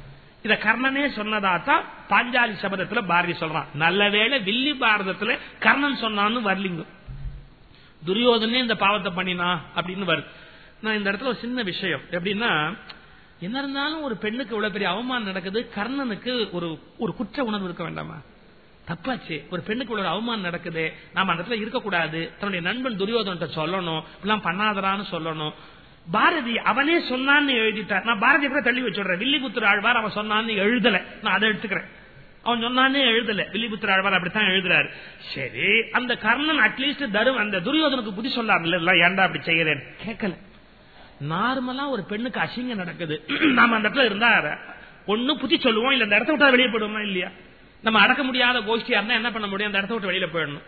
Speaker 1: இத கர்ணனே சொன்னதாத்தான் பாஞ்சாலி சபதத்துல பாரதி சொல்றான். நல்ல வேளை வில்லி பாரதத்துல கர்ணன் சொன்னான்னு வரலிங்க. துரியோதனே இந்த பாவத்தை பண்ணினா அப்படின்னு வருது. நான் இந்த இடத்துல ஒரு சின்ன விஷயம். எப்படின்னா என்ன இருந்தாலும் ஒரு பெண்ணுக்கு இவ்வளவு பெரிய அவமானம் நடக்குது கர்ணனுக்கு ஒரு ஒரு குற்ற உணர்வு இருக்க வேண்டாமா? தப்பாச்சு. ஒரு பெண்ணுக்கு இவ்வளவு அவமானம் நடக்குது நாம அந்த இடத்துல இருக்கக்கூடாது. தன்னுடைய நண்பன் துரியோதன்ட்ட சொல்லணும் இப்பெல்லாம் பண்ணாதரான்னு சொல்லணும். பாரதி அவனே சொன்னான்னு எழுதிட்டார். நான் பாரதி கூட தள்ளி வச்சுடுறேன். வில்லிபுத்திர ஆழ்வார் அவன் சொன்னான்னு எழுதல. நான் அதை எடுத்துக்கிறேன். அவன் சொன்னானே எழுதல. வில்லிபுத்திர ஆழ்வார் அப்படித்தான் எழுதுறாரு. சரி அந்த கர்ணன் அட்லீஸ்ட் தரும் அந்த துரியோதனுக்கு புத்தி சொல்லார்ல ஏன்டா அப்படி செய்யறேன் கேட்கல. நார்மலா ஒரு பெண்ணுக்கு அசிங்கம் நடக்குது. நாம அந்த இடத்துல இருந்தா ஒண்ணு புத்தி சொல்லுவோம். இல்ல அந்த இடத்த விட்டா வெளியே போயிடுவோமா இல்லையா? நம்ம அடக்க முடியாத கோஷ்டியா இருந்தா என்ன பண்ண முடியும்? அந்த இடத்த விட்டு வெளியில போயிடணும்.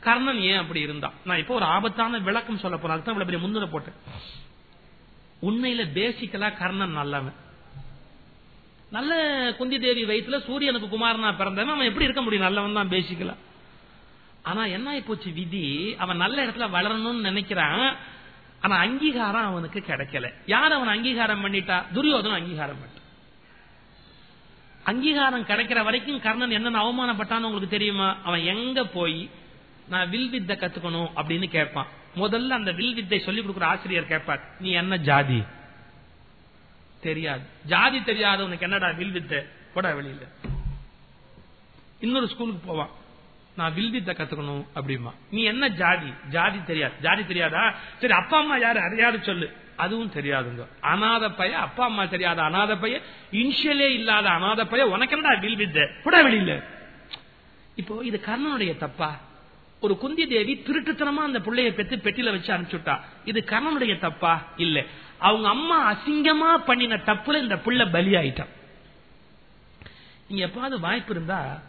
Speaker 1: கர்ணன் ஏன் அப்படி இருந்தா நான் இப்போ ஒரு ஆபத்தான விளக்கம் சொல்ல போறேன். அதுதான் இவ்வளவு பெரிய முன்னுரை போட்டேன். உண்மையில பேசிக்கலா கர்ணன் நல்லவன். நல்ல குந்தி தேவி வயிற்றுல சூரியனுக்கு குமாரனா பிறந்தவன் அவன் எப்படி இருக்க முடியும்? நல்லவன் தான் பேசிக்கல ஆனா என்ன போச்சு விதி? அவன் நல்ல இடத்துல வளரணும்னு நினைக்கிறான். ஆனா அங்கீகாரம் அவனுக்கு கிடைக்கல. யார் அவன் அங்கீகாரம் பண்ணிட்டா? துரியோதனம் அங்கீகாரம் பண்ணிட்டான். அங்கீகாரம் கிடைக்கிற வரைக்கும் கர்ணன் என்னென்ன அவமானப்பட்டான்னு உங்களுக்கு தெரியுமா? அவன் எங்க போய் நான் வில் வித்தை கத்துக்கணும் அப்படின்னு கேட்பான். முதல்ல அந்த வில் வித்தை சொல்லி கொடுக்குற ஆசிரியர் கேட்பார் நீ என்ன ஜாதி? தெரியாது. ஜாதி தெரியாது உனக்கு என்னடா வில் வித்தை? போடா வெளியில. இன்னொரு ஸ்கூலுக்கு போவான். நான் வில் வித்தை கத்துக்கணும் அப்படிமா நீ என்ன ஜாதி? ஜாதி தெரியாது. ஜாதி தெரியாதா? சரி அப்பா அம்மா யாரு? அறியாது சொல்லு? அதுவும் தெரியாதுங்க. அனாத பைய அப்பா அம்மா தெரியாத அனாத பைய இன்ஷியலே இல்லாத அனாத பைய உனக்கு என்னடா வில் வித்தை? வெளியில. இப்போ இது கர்ணனுடைய தப்பா? ஒரு குந்தி தேவி திருட்டுத்தனமா அந்த பிள்ளைய பெற்று பெட்டில வச்சு அனுப்பிச்சுட்டா. இது கர்ணனுடைய தப்பா? இல்ல. அவங்க அம்மா அசிங்கமா பண்ணின தப்புல இந்த பிள்ளை பலி ஆயிட்டான் நீங்க எப்பாவது வாய்ப்பு இருந்தா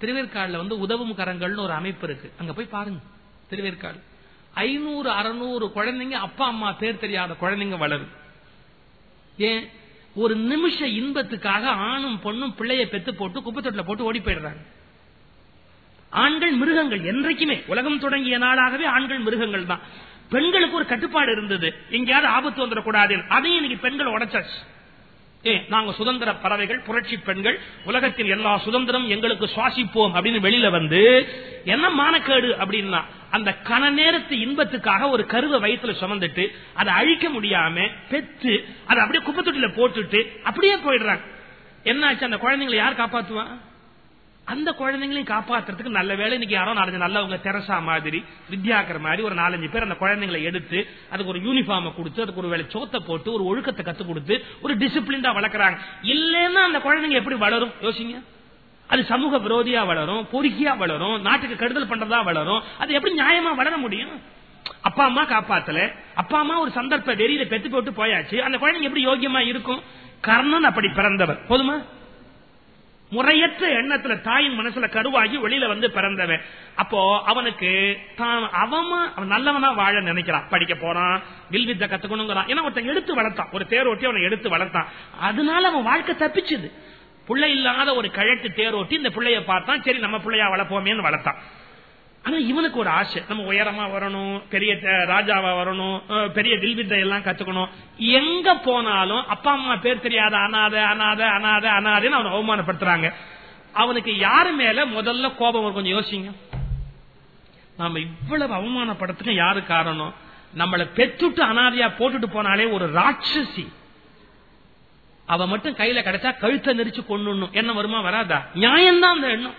Speaker 1: திருவேற்காடுல வந்து உதவும் கரங்கள்னு ஒரு அமைப்பு இருக்கு. அங்க போய் பாருங்க திருவேற்காடு. ஐநூறு அறுநூறு குழந்தைங்க அப்பா அம்மா பேர் தெரியாத குழந்தைங்க வளரும் ஏன்? ஒரு நிமிஷ இன்பத்துக்காக ஆணும் பொண்ணும் பிள்ளைய பெத்து போட்டு குப்பத்தொட்டில போட்டு ஓடி போயிடுறாங்க. ஆண்கள் மிருகங்கள் என்றைக்குமே உலகம் தொடங்கிய நாளாகவே ஆண்கள் மிருகங்கள் தான். பெண்களுக்கு ஒரு கட்டுப்பாடு இருந்தது. எங்கேயாவது ஆபத்து வந்துடக்கூடாது. அதையும் இன்னைக்கு பெண்கள் உடைச்சாச்சு. ஏ நாங்க சுதந்திர பறவைகள் புரட்சி பெண்கள் உலகத்தில் எல்லா சுதந்திரம் எங்களுக்கு சுவாசிப்போம் அப்படின்னு வெளியில வந்து என்ன மானக்கேடு அப்படின்னா அந்த கன நேரத்து இன்பத்துக்காக ஒரு கருவை வயிற்றுல சுமந்துட்டு அதை அழிக்க முடியாம பெத்து அதை அப்படியே குப்பத்தொட்டில போட்டுட்டு அப்படியே போயிடுறாங்க. என்னாச்சு? அந்த குழந்தைங்களை யார் காப்பாத்துவான் அந்த குழந்தைங்களையும் காப்பாத்துறதுக்கு நல்ல வேலை. இன்னைக்கு யாரோ நாலஞ்சு நல்லவங்க தெரசா மாதிரி வித்யாக்கர் மாதிரி ஒரு நாலஞ்சு பேர் அந்த குழந்தைங்களை எடுத்து அதுக்கு ஒரு யூனிஃபார்ம் கொடுத்து அதுக்கு ஒரு வேலை சோத்தை போட்டு ஒரு ஒழுக்கத்தை கத்து கொடுத்து ஒரு டிசிப்ளின்டா வளர்க்குறாங்க. இல்லைன்னா அந்த குழந்தைங்க எப்படி வளரும்? யோசிங்க. அது சமூக விரோதியா வளரும் பொறுக்கியா வளரும் நாட்டுக்கு கெடுதல் பண்றதா வளரும் அது எப்படி நியாயமா வளர முடியும்? அப்பா அம்மா காப்பாத்தல. அப்பா அம்மா ஒரு சந்தர்ப்ப வெறியில பெத்து போட்டு போயாச்சு. அந்த குழந்தைங்க எப்படி யோகியமா இருக்கும்? கர்ணன் அப்படி பிறந்தவர். போதுமா? முறையற்ற எண்ணத்துல தாயின் மனசுல கருவாகி வெளியில வந்து பிறந்தவன். அப்போ அவனுக்கு தான் அவமா அவன் நல்லவனா வாழ நினைக்கிறான். படிக்க போறான் வில்வித்த கத்துக்கணுங்கிறான். ஏன்னா ஒருத்தன் எடுத்து வளர்த்தான். ஒரு தேரோட்டி அவனை எடுத்து வளர்த்தான். அதனால அவன் வாழ்க்கை தப்பிச்சுது. பிள்ளை இல்லாத ஒரு கழட்டு தேரோட்டி இந்த பிள்ளைய பார்த்தான். சரி நம்ம பிள்ளையா வளர்ப்போமேன்னு வளர்த்தான். ஆனா இவனுக்கு ஒரு ஆசை. நம்ம உயரமா வரணும் பெரிய ராஜாவா வரணும் பெரிய வில்வித்தை எல்லாம் கத்துக்கணும். எங்க போனாலும் அப்பா அம்மா பேர் தெரியாத அனாத அனாத அனாத அனாதன்னு அவனை அவமானப்படுத்துறாங்க. அவனுக்கு யாரு மேல முதல்ல கோபம் கொஞ்சம் யோசிங்க. நாம இவ்வளவு அவமானப்படுத்துக்க யாரு காரணம்? நம்மளை பெற்றுட்டு அனாதையா போட்டுட்டு போனாலே ஒரு ராட்சசி. அவ மட்டும் கையில கிடைச்சா கழுத்தை நெரிச்சு கொண்டு என்ன வருமா வராதா? நியாயம்தான் அந்த எண்ணம்.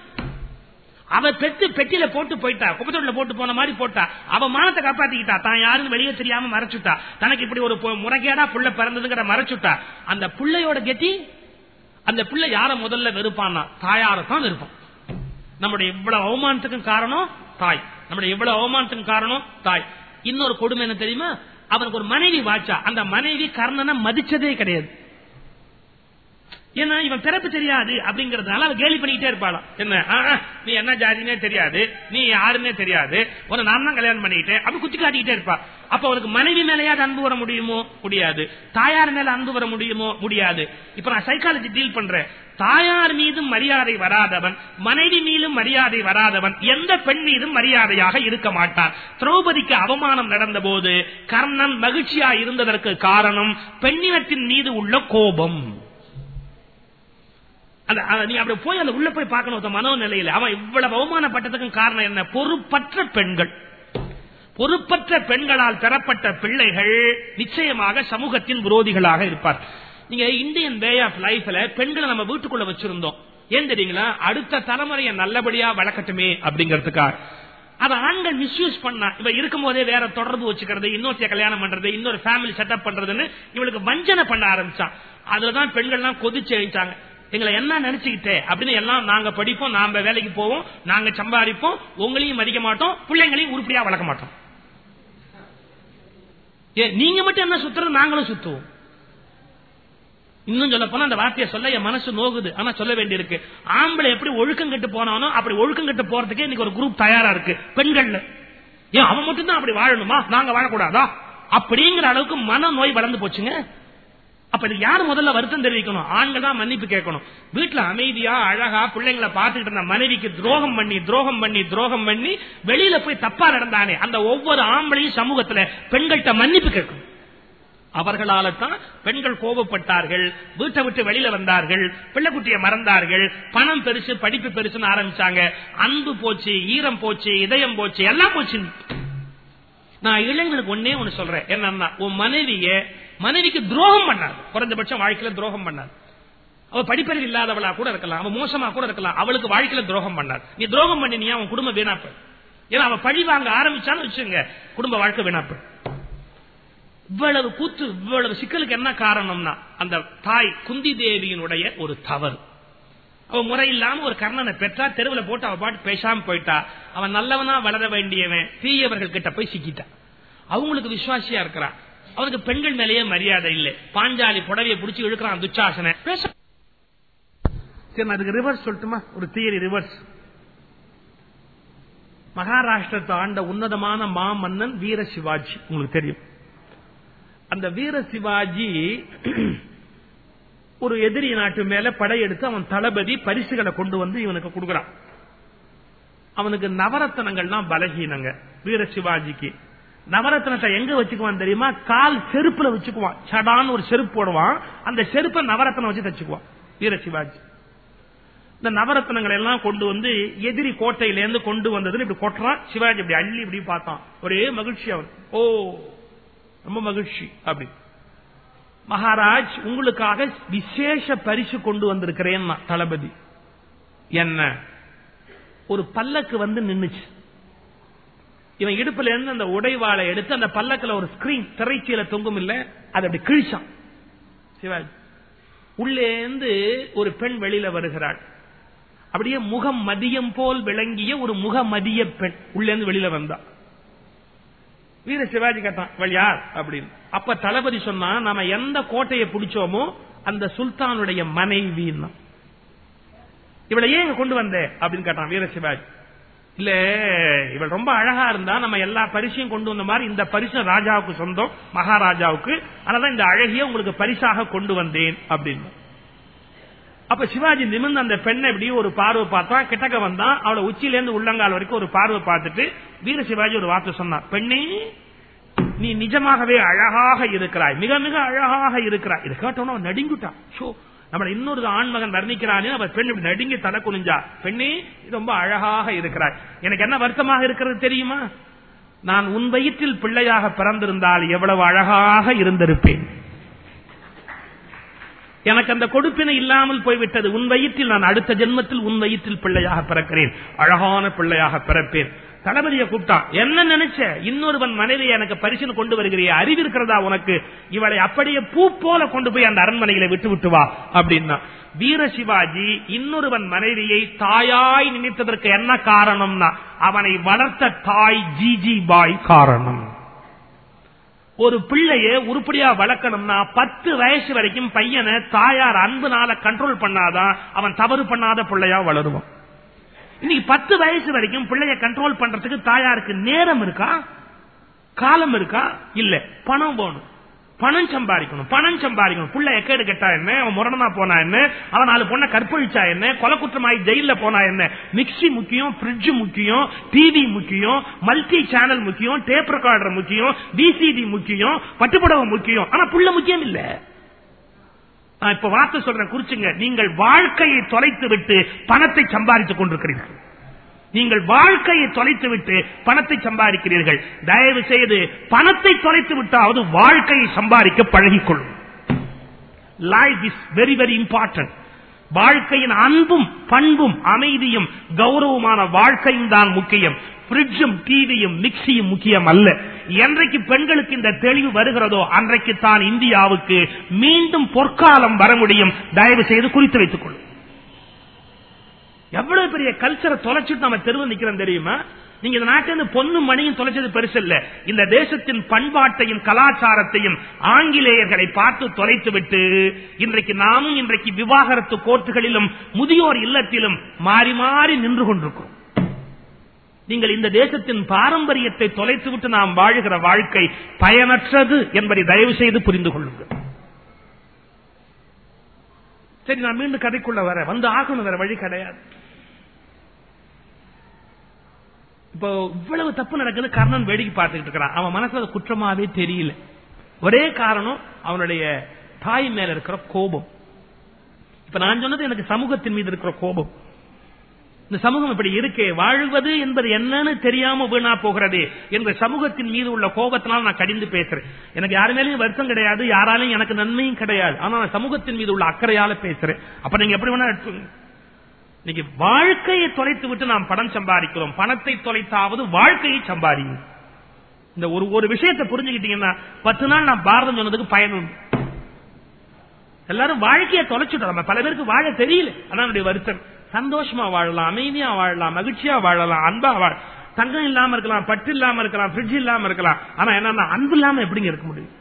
Speaker 1: அவ பெத்து பெட்டியில போட்டு போயிட்டா குப்பத்தொட்டில போட்டு போன மாதிரி போட்டா அவ மானத்தை காப்பாத்திக்கிட்டா தான் யாருன்னு வெளியே தெரியாம மறைச்சுட்டா தனக்கு இப்படி ஒரு முறைகேடா புள்ள பிறந்ததுங்கிற மறைச்சுட்டா அந்த பிள்ளையோட கெட்டி அந்த பிள்ளை யார முதல்ல வெறுப்பான்னா தான் வெறுப்பான். நம்முடைய இவ்வளவு அவமானத்துக்கும் காரணம் தாய். நம்முடைய இவ்வளவு அவமானத்துக்கும் காரணம் தாய். இன்னொரு கொடுமை என்ன தெரியுமா? அவனுக்கு ஒரு மனைவி வாச்சா அந்த மனைவி கர்ணனை மதிச்சதே கிடையாது. ஏன்னா இவன் பிறப்பு தெரியாது அப்படிங்கறதுனால அவன் கேலி பண்ணிக்கிட்டே இருப்பாளாம். என்ன? நீ என்ன ஜாதினே தெரியாது. நீ யாருன்னே தெரியாது. உன நான் தான் கல்யாணம் பண்ணிக்கிட்டேன். அப்படி குத்தி காட்டிக்கிட்டே இருப்பா. அப்ப அவனுக்கு மனைவி மேலேயாவது அன்பு வர முடியுமோ? முடியாது. தாயார் மேல அன்பு வர முடியுமோ? முடியாது. இப்ப நான் சைக்காலஜி டீல் பண்றேன். தாயார் மீதும் மரியாதை வராதவன் மனைவி மீதும் மரியாதை வராதவன் எந்த பெண் மீதும் மரியாதையாக இருக்க மாட்டான். திரௌபதிக்கு அவமானம் நடந்த போது கர்ணன் மகிழ்ச்சியா இருந்ததற்கு காரணம் பெண்ணினத்தின் மீது உள்ள கோபம். நீ அப்படி போய் அந்த உள்ள போய் பார்க்கணும் மனோநிலையில. அவன் இவ்வளவு அவமானப்பட்டதுக்கும் காரணம் என்ன? பொறுப்பற்ற பெண்கள். பொறுப்பற்ற பெண்களால் பெறப்பட்ட பிள்ளைகள் நிச்சயமாக சமூகத்தின் விரோதிகளாக இருப்பார். நீங்க இந்தியன் வே ஆஃப் லைஃப்ல பெண்களை நம்ம வீட்டுக்குள்ள வச்சிருந்தோம். ஏன் தெரியுங்களா? அடுத்த தலைமுறையை நல்லபடியா வளர்க்கட்டுமே அப்படிங்கறதுக்காக. அதை ஆண்கள் மிஸ்யூஸ் பண்ணா இவ இருக்கும் போதே வேற தொடர்பு வச்சுக்கிறது இன்னொருத்தைய கல்யாணம் பண்றது இன்னொரு ஃபேமிலி செட்டப் பண்றதுன்னு இவளுக்கு வஞ்சனை பண்ண ஆரம்பிச்சான். அதுலதான் பெண்கள்லாம் கொதிச்சு எழுந்தாங்க எங்களை என்ன நினைச்சுக்கிட்டே அப்படின்னு எல்லாம் நாங்க படிப்போம் நாம வேலைக்கு போவோம் நாங்க சம்பாதிப்போம் உங்களையும் மதிக்க மாட்டோம் பிள்ளைங்களையும் உருப்படியா வளர்க்க மாட்டோம். ஏ நீங்க மட்டும் என்ன சுத்துறது நாங்களும் சுத்துவோம். இன்னும் சொல்ல போனா அந்த வார்த்தையை சொல்ல என் மனசு நோகுது. ஆனா சொல்ல வேண்டியிருக்கு. ஆம்பளை எப்படி ஒழுக்கம் கட்டு போனானோ அப்படி ஒழுக்கம் கட்டு போறதுக்கே இன்னைக்கு ஒரு குரூப் தயாரா இருக்கு. பெண்கள்ல ஏன் அவன் மட்டும் தான் அப்படி வாழணுமா? நாங்க வாழக்கூடாதா? அப்படிங்கிற அளவுக்கு மன நோய் வளர்ந்து போச்சுங்க. அப்ப இது யார் முதல்ல வருத்தம் தெரிவிக்கணும்? ஆண்கள் தான் மன்னிப்பு கேட்கணும். வீட்டுல அமைதியா அழகா பிள்ளைங்களை பார்த்துட்டு இருந்த மனைவிக்கு துரோகம் பண்ணி துரோகம் பண்ணி துரோகம் பண்ணி வெளியில போய் தப்பா நடந்தானே அந்த ஒவ்வொரு ஆம்பளையும் சமூகத்துல பெண்கள்கிட்ட மன்னிப்பு கேட்கணும். அவர்களால தான் பெண்கள் கோபப்பட்டார்கள் வீட்டை விட்டு வெளியில வந்தார்கள் பிள்ளைக்குட்டியை மறந்தார்கள் பணம் பெருசு படிப்பு பெருசுன்னு ஆரம்பிச்சாங்க. அன்பு போச்சு ஈரம் போச்சு இதயம் போச்சு எல்லாம் போச்சு நான் இளைஞர்களுக்கு ஒன்னே ஒண்ணு சொல்றேன். என்னன்னா உன் மனைவிய மனைவிக்கு துரோகம் பண்ணாது. குறைந்தபட்சம் வாழ்க்கையில துரோகம் பண்ணாது. அவ படிப்பறிவு இல்லாதவளா கூட இருக்கலாம். அவன் மோசமா கூட இருக்கலாம். அவளுக்கு வாழ்க்கையில துரோகம் பண்ணாது. நீ துரோகம் பண்ணினியா அவன் குடும்ப வீணாப்பு. ஏன்னா அவன் பழி வாங்க ஆரம்பிச்சான்னு வச்சுங்க குடும்ப வாழ்க்கை வீணாப்பு. இவ்வளவு கூத்து இவ்வளவு சிக்கலுக்கு என்ன காரணம்னா அந்த தாய் குந்தி தேவியினுடைய ஒரு தவறு. முறை இல்லாம ஒரு கர்ணனை பெற்றா தெருவில் போட்டு அவ பாட்டு பேசாம போயிட்டா. அவன் நல்லவனா வளர வேண்டியவன். தீயவர்கள் கிட்ட போய் சிக்கிட்டான். அவங்களுக்கு விசுவாசியா இருக்கிறான். அவனுக்கு பெண்கள் மேலேயே மரியாதை இல்லை. பாஞ்சாலி புடவையை பிடிச்சி இழுக்கிறான் துச்சாசன. பேச சரி அதுக்கு ரிவர்ஸ் சொல்லட்டுமா? ஒரு தியரி ரிவர்ஸ் மகாராஷ்டிரத்தை ஆண்ட உன்னதமான மாமன்னன் வீர சிவாஜி. உங்களுக்கு தெரியும். அந்த வீர சிவாஜி ஒரு எதிரி நாட்டு மேல படையெடுத்து அவன் தளபதி பரிசுகளை கொண்டு வந்து இவனுக்கு கொடுக்கறான். அவனுக்கு நவரத்தனங்கள்லாம் பலகீனங்க. வீர சிவாஜிக்கு. நவரத்னத்தை எங்க வச்சுக்குவான் தெரியுமா? கால் செருப்புல வச்சுக்குவான். சடான்னு ஒரு செருப்பு போடுவான். அந்த செருப்பை நவரத்னம் வச்சு தச்சுக்குவான். வீர சிவாஜி. இந்த நவரத்னங்களை எல்லாம் கொண்டு வந்து எதிரி கோட்டையில இருந்து கொண்டு வந்ததுன்னு இப்படி கொட்டுறான். சிவாஜி இப்படி அள்ளி இப்படி பார்த்தான். ஒரே மகிழ்ச்சி அவன். ஓ ரொம்ப மகிழ்ச்சி அப்படி. மகாராஜ் உங்களுக்காக விசேஷ பரிசு கொண்டு வந்திருக்கிறேன் தளபதி. என்ன? ஒரு பல்லக்கு வந்து நின்னுச்சு. இவன் இடுப்புல இருந்து அந்த உடைவாளை எடுத்து அந்த பல்லக்கில் ஒரு ஸ்கிரீன் திரைச்சீல தொங்கும் இல்ல அதை அப்படி கிழிச்சான். சிவாஜி உள்ளே இருந்து ஒரு பெண் வெளியில வருகிறாள். அப்படியே முகம் மதியம் போல் விளங்கிய ஒரு முகமதிய பெண் உள்ளே இருந்து வெளியில வந்தான் வீர சிவாஜி கேட்டான் வழியார் அப்படின்னு. அப்ப தளபதி சொன்னா நாம எந்த கோட்டையை பிடிச்சோமோ அந்த சுல்தானுடைய மனைவி இவளை ஏன் கொண்டு வந்த? அப்படின்னு கேட்டான் வீர சிவாஜி. இல்ல இவள் ரொம்ப அழகா இருந்தா நம்ம எல்லா பரிசையும் கொண்டு வந்த மாதிரி இந்த பரிசு ராஜாவுக்கு சொந்தம் மகாராஜாவுக்கு. அதனால இந்த அழகிய உங்களுக்கு பரிசாக கொண்டு வந்தேன் அப்படின்னு. அப்ப சிவாஜி நிமிர்ந்து அந்த பெண்ணை இப்படி ஒரு பார்வை பார்த்தா கிட்டக்க வந்தான். அவளை உச்சியிலேருந்து உள்ளங்கால் வரைக்கும் ஒரு பார்வை பார்த்துட்டு வீர சிவாஜி ஒரு வார்த்தை சொன்னான் பெண்ணே நீ நிஜமாகவே அழகாக இருக்கிறாய். மிக மிக அழகாக இருக்கிறாய். இதை கேட்டோன்னு அவன் நடுங்கிட்டான். ஷோ நம்மள இன்னொரு ஆண்மகன் வர்ணிக்கிறானே. அவர் பெண் இப்படி நடுங்கி தலை குனிஞ்சா. பெண்ணே ரொம்ப அழகாக இருக்கிறாய். எனக்கு என்ன வருத்தமாக இருக்கிறது தெரியுமா? நான் உன் வயிற்றில் பிள்ளையாக பிறந்திருந்தால் எவ்வளவு அழகாக இருந்திருப்பேன். எனக்கு அந்த கொடுப்பினை இல்லாமல் போய்விட்டது. உன் வயிற்றில் நான் அடுத்த ஜென்மத்தில் உன் வயிற்றில் பிள்ளையாக பிறக்கிறேன். அழகான பிள்ளையாக பிறப்பேன். தளபதியை கூப்பிட்டான் என்ன நினைச்ச? இன்னொருவன் மனைவி எனக்கு பரிசு கொண்டு வருகிறிய. அறிவு இருக்கிறதா உனக்கு? இவளை அப்படியே பூ போல கொண்டு போய் அந்த அரண்மனையில விட்டு விட்டு வா அப்படின்னா. வீர சிவாஜி இன்னொருவன் மனைவியை தாயாய் நினைத்ததற்கு என்ன காரணம்னா அவனை வளர்த்த தாய் ஜிஜி பாய் காரணம். ஒரு பிள்ளைய உருப்படியா வளர்க்கணும்னா பத்து வயசு வரைக்கும் பையனை தாயார் அன்புனால கண்ட்ரோல் பண்ணாதான் அவன் தவறு பண்ணாத பிள்ளையா வளருவான். இன்னைக்கு பத்து வயசு வரைக்கும் பிள்ளைய கண்ட்ரோல் பண்றதுக்கு தாயாருக்கு நேரம் இருக்கா? காலம் இருக்கா? இல்ல. பணம் போகணும் பணம் சம்பாதிக்கணும் பணம் சம்பாதிக்கணும். புள்ள எக்கேடு கெட்டா என்ன? அவன் முரணமா போனா என்ன? அவன் நாலு பொண்ணை கற்பழிச்சா என்ன? கொலை குற்றமாயி ஜெயில போனா என்ன? மிக்சி முக்கியம் பிரிட்ஜ் முக்கியம் டிவி முக்கியம் மல்டி சேனல் முக்கியம் டேப் ரெக்கார்டர் முக்கியம் டிசிடி முக்கியம் பட்டுப்புடவை முக்கியம். ஆனா புள்ள முக்கியம் இல்ல. இப்ப வார்த்தை சொல்றேன் குறிச்சுங்க. நீங்கள் வாழ்க்கையை தொலைத்து விட்டு பணத்தை சம்பாதித்துக் கொண்டிருக்கிறீர்கள். நீங்கள் வாழ்க்கையை தொலைத்து விட்டு பணத்தை சம்பாதிக்கிறீர்கள். தயவு செய்து பணத்தை தொலைத்து விட்டாவது வாழ்க்கையை சம்பாதிக்க பழகிக்கொள்ளும். Life is very very important வாழ்க்கையின் அன்பும் பண்பும் அமைதியும் கௌரவமான வாழ்க்கையும் தான் முக்கியம். பிரிட்ஜும் டிவியும் மிக்சியும் முக்கியம் அல்ல. என்றைக்கு பெண்களுக்கு இந்த தெளிவு வருகிறதோ அன்றைக்கு தான் இந்தியாவுக்கு மீண்டும் பொற்காலம் வர முடியும். தயவு செய்து குறித்து வைத்துக் கொள்ளும். எவ்வளவு பெரிய கல்ச்சரை தொலைச்சிட்டு நம்ம தெருவில் நிக்கிறோம் தெரியுமா? நீங்க இந்த நாட்டிலிருந்து பொண்ணு மணியும் தொலைச்சது பெருசு இல்ல. இந்த தேசத்தின் பண்பாட்டையும் கலாச்சாரத்தையும் ஆங்கிலேயர்களை பார்த்து தொலைத்து விட்டு இன்றைக்கு நாமும் இன்றைக்கு விவாகரத்து கோர்ட்டுகளிலும் முதியோர் இல்லத்திலும் மாறி மாறி நின்று கொண்டிருக்கிறோம். நீங்கள் இந்த தேசத்தின் பாரம்பரியத்தை தொலைத்துவிட்டு நாம் வாழுகிற வாழ்க்கை பயனற்றது என்பதை தயவு செய்து புரிந்து கொள்ளுங்கள். சரி நான் மீண்டும் கதைக்குள்ள வர வந்து ஆகணும் வேற வழி கிடையாது. இப்போ இவ்வளவு தப்பு நடக்குது கர்ணன் வேடிக்கை பார்த்துக்கிட்டு இருக்கிறான். அவன் மனசுல குற்றமாவே தெரியல. ஒரே காரணம் அவனுடைய தாய் மேல இருக்கிற கோபம். இப்ப நான் சொன்னது எனக்கு சமூகத்தின் மீது இருக்கிற கோபம். இந்த சமூகம் இப்படி இருக்கே வாழ்வது என்பது என்னன்னு தெரியாம வீணா போகிறது என்ற சமூகத்தின் மீது உள்ள கோபத்தினால் நான் கடிந்து பேசுறேன். எனக்கு யாருமேலையும் வருத்தம் கிடையாது யாராலையும் எனக்கு நன்மையும் கிடையாது. ஆனா நான் சமூகத்தின் மீது உள்ள அக்கறையால பேசுறேன். அப்ப நீங்க எப்படி வேணா இன்னைக்கு வாழ்க்கையை தொலைத்து விட்டு நாம் பணம் சம்பாதிக்கிறோம். பணத்தை தொலைத்தாவது வாழ்க்கையை சம்பாதிக்கும் இந்த ஒரு ஒரு விஷயத்தை புரிஞ்சுக்கிட்டீங்கன்னா பத்து நாள் நான் பாரதம் சொன்னதுக்கு பயன் உண்டு. எல்லாரும் வாழ்க்கையை தொலைச்சுட்டோம். நம்ம பல பேருக்கு வாழ தெரியல. அதான் என்னுடைய வருத்தம். சந்தோஷமா வாழலாம் அமைதியா வாழலாம் மகிழ்ச்சியா வாழலாம் அன்பா வாழ தங்கம் இல்லாம இருக்கலாம் பட்டு இல்லாம இருக்கலாம் ஃப்ரிட்ஜ் இல்லாம இருக்கலாம். ஆனா என்னன்னா அன்பு இல்லாம எப்படிங்க இருக்க முடியும்?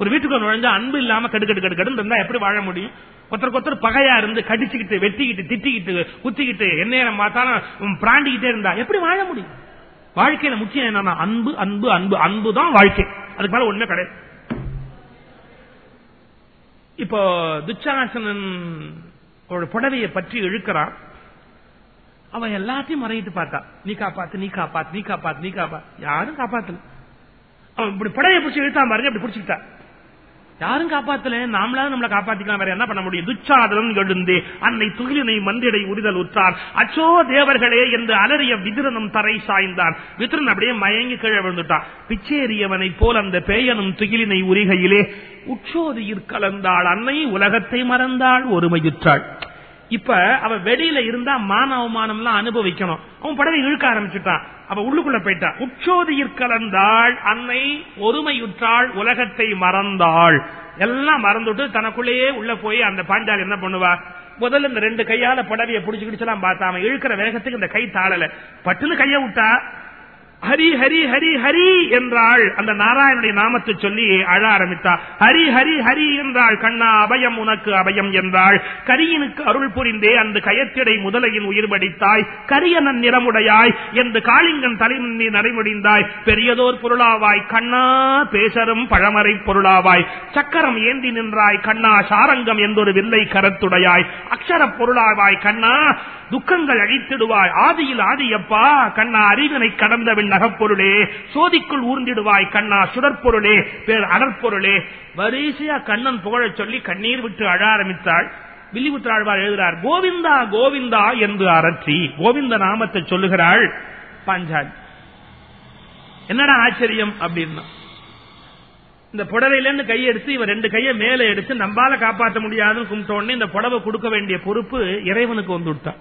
Speaker 1: ஒரு வீட்டுக்குள்ள நுழைஞ்சா அன்பு இல்லாம கடு கடு கடு கடுன்னு இருந்தா எப்படி வாழ முடியும்? ஒருத்தருக்கு ஒருத்தர் பகையா இருந்து கடிச்சுக்கிட்டு வெட்டிக்கிட்டு திட்டிக்கிட்டு குத்திக்கிட்டு என்ன பார்த்தாலும் பிராண்டிக்கிட்டே இருந்தா எப்படி வாழ முடியும்? வாழ்க்கையில முக்கியம் என்னன்னா அன்பு அன்பு அன்பு அன்பு தான் வாழ்க்கை. அதுக்கு மேல ஒண்ணுமே கிடையாது. இப்போ துச்சாசனன் ஒரு புடவையை பற்றி இழுக்கிறான். அவன் எல்லாத்தையும் மறையிட்டு பார்த்தா. நீ காப்பாத்து நீ காப்பாத்து நீ காப்பாத்து நீ காப்பாத்து. யாரும் காப்பாத்தல. அவன் இப்படி படையை பிடிச்சி இழுத்தா பாருங்க இப்படி பிடிச்சிக்கிட்டா. யாரும் காப்பாத்தல. நாமளாவது நம்மளை காப்பாத்திக்கலாம். வேற என்ன பண்ண முடியும்? துச்சாதனம் எழுந்து அன்னை துகிலினை மந்திரை உரிதல் உற்றார். அச்சோ தேவர்களே என்று அலறிய விதிரனும் தரை சாய்ந்தான். விதிரன் அப்படியே மயங்கி கீழே விழுந்துட்டான். பிச்சேரியவனை போல் அந்த பேயனும் துகிலினை உரிகையிலே உச்சோதியிற் கலந்தாள். அன்னை உலகத்தை மறந்தாள் ஒருமையுற்றாள். இப்ப அவ வெளியில இருந்தா மான அவமானம் எல்லாம் அனுபவிக்கணும். அவன் படவை இழுக்க ஆரம்பிச்சுட்டான். அவ உள்ளுக்குள்ள போயிட்டா. உச்சோதியில் கலந்தாள் அன்னை ஒருமையுற்றாள் உலகத்தை மறந்தாள். எல்லாம் மறந்துட்டு தனக்குள்ளேயே உள்ள போய் அந்த பாஞ்சால் என்ன பண்ணுவா? முதல்ல இந்த ரெண்டு கையால புடவைய புடிச்சுக்கிட்டு பார்த்தா அவன் இழுக்கிற வேகத்துக்கு இந்த கை தாளல. பட்டுன்னு கைய விட்டா ஹரி ஹரி ஹரி ஹரி என்றாள். அந்த நாராயணுடைய நாமத்தை சொல்லி அழ ஆரம்பித்தா. ஹரி ஹரி ஹரி என்றாள். கண்ணா அபயம் உனக்கு அபயம் என்றாள். கரியனுக்கு அருள் புரிந்தே அந்த கயத்திடை முதலையின் உயிர் படித்தாய் கரியனன் நிறமுடையாய் என்று காளிங்கன் தலைமுன்னி நடைமுடிந்தாய். பெரியதோர் பொருளாவாய். கண்ணா பேசரும் பழமறை பொருளாவாய். சக்கரம் ஏந்தி நின்றாய். கண்ணா சாரங்கம் என்றொரு வில்லை கரத்துடையாய். அக்ஷர பொருளாவாய். கண்ணா துக்கங்கள் அழித்திடுவாய். ஆதியில் ஆதியப்பா கண்ணா அறிவினை கடந்தவின் நகப்பொருளே. சோதிக்குள் ஊர்ந்திடுவாய் கண்ணா சுடற்பொருளே பேர் அடற்பொருளே. வரிசையா கண்ணன் புகழச் சொல்லி கண்ணீர் விட்டு அழ ஆரம்பித்தாள். வில்லிபுத்திராழ்வார் எழுதுகிறார் கோவிந்தா கோவிந்தா என்று அரற்றி கோவிந்த நாமத்தை சொல்லுகிறாள் பாஞ்சாலி. என்னடா ஆச்சரியம் அப்படின்னா? இந்த புடவையில இருந்து இவர் ரெண்டு கையை மேல எடுத்து நம்பால காப்பாற்ற முடியாதுன்னு கும்பிட்ட இந்த புடவை கொடுக்க வேண்டிய பொறுப்பு இறைவனுக்கு வந்து விட்டான்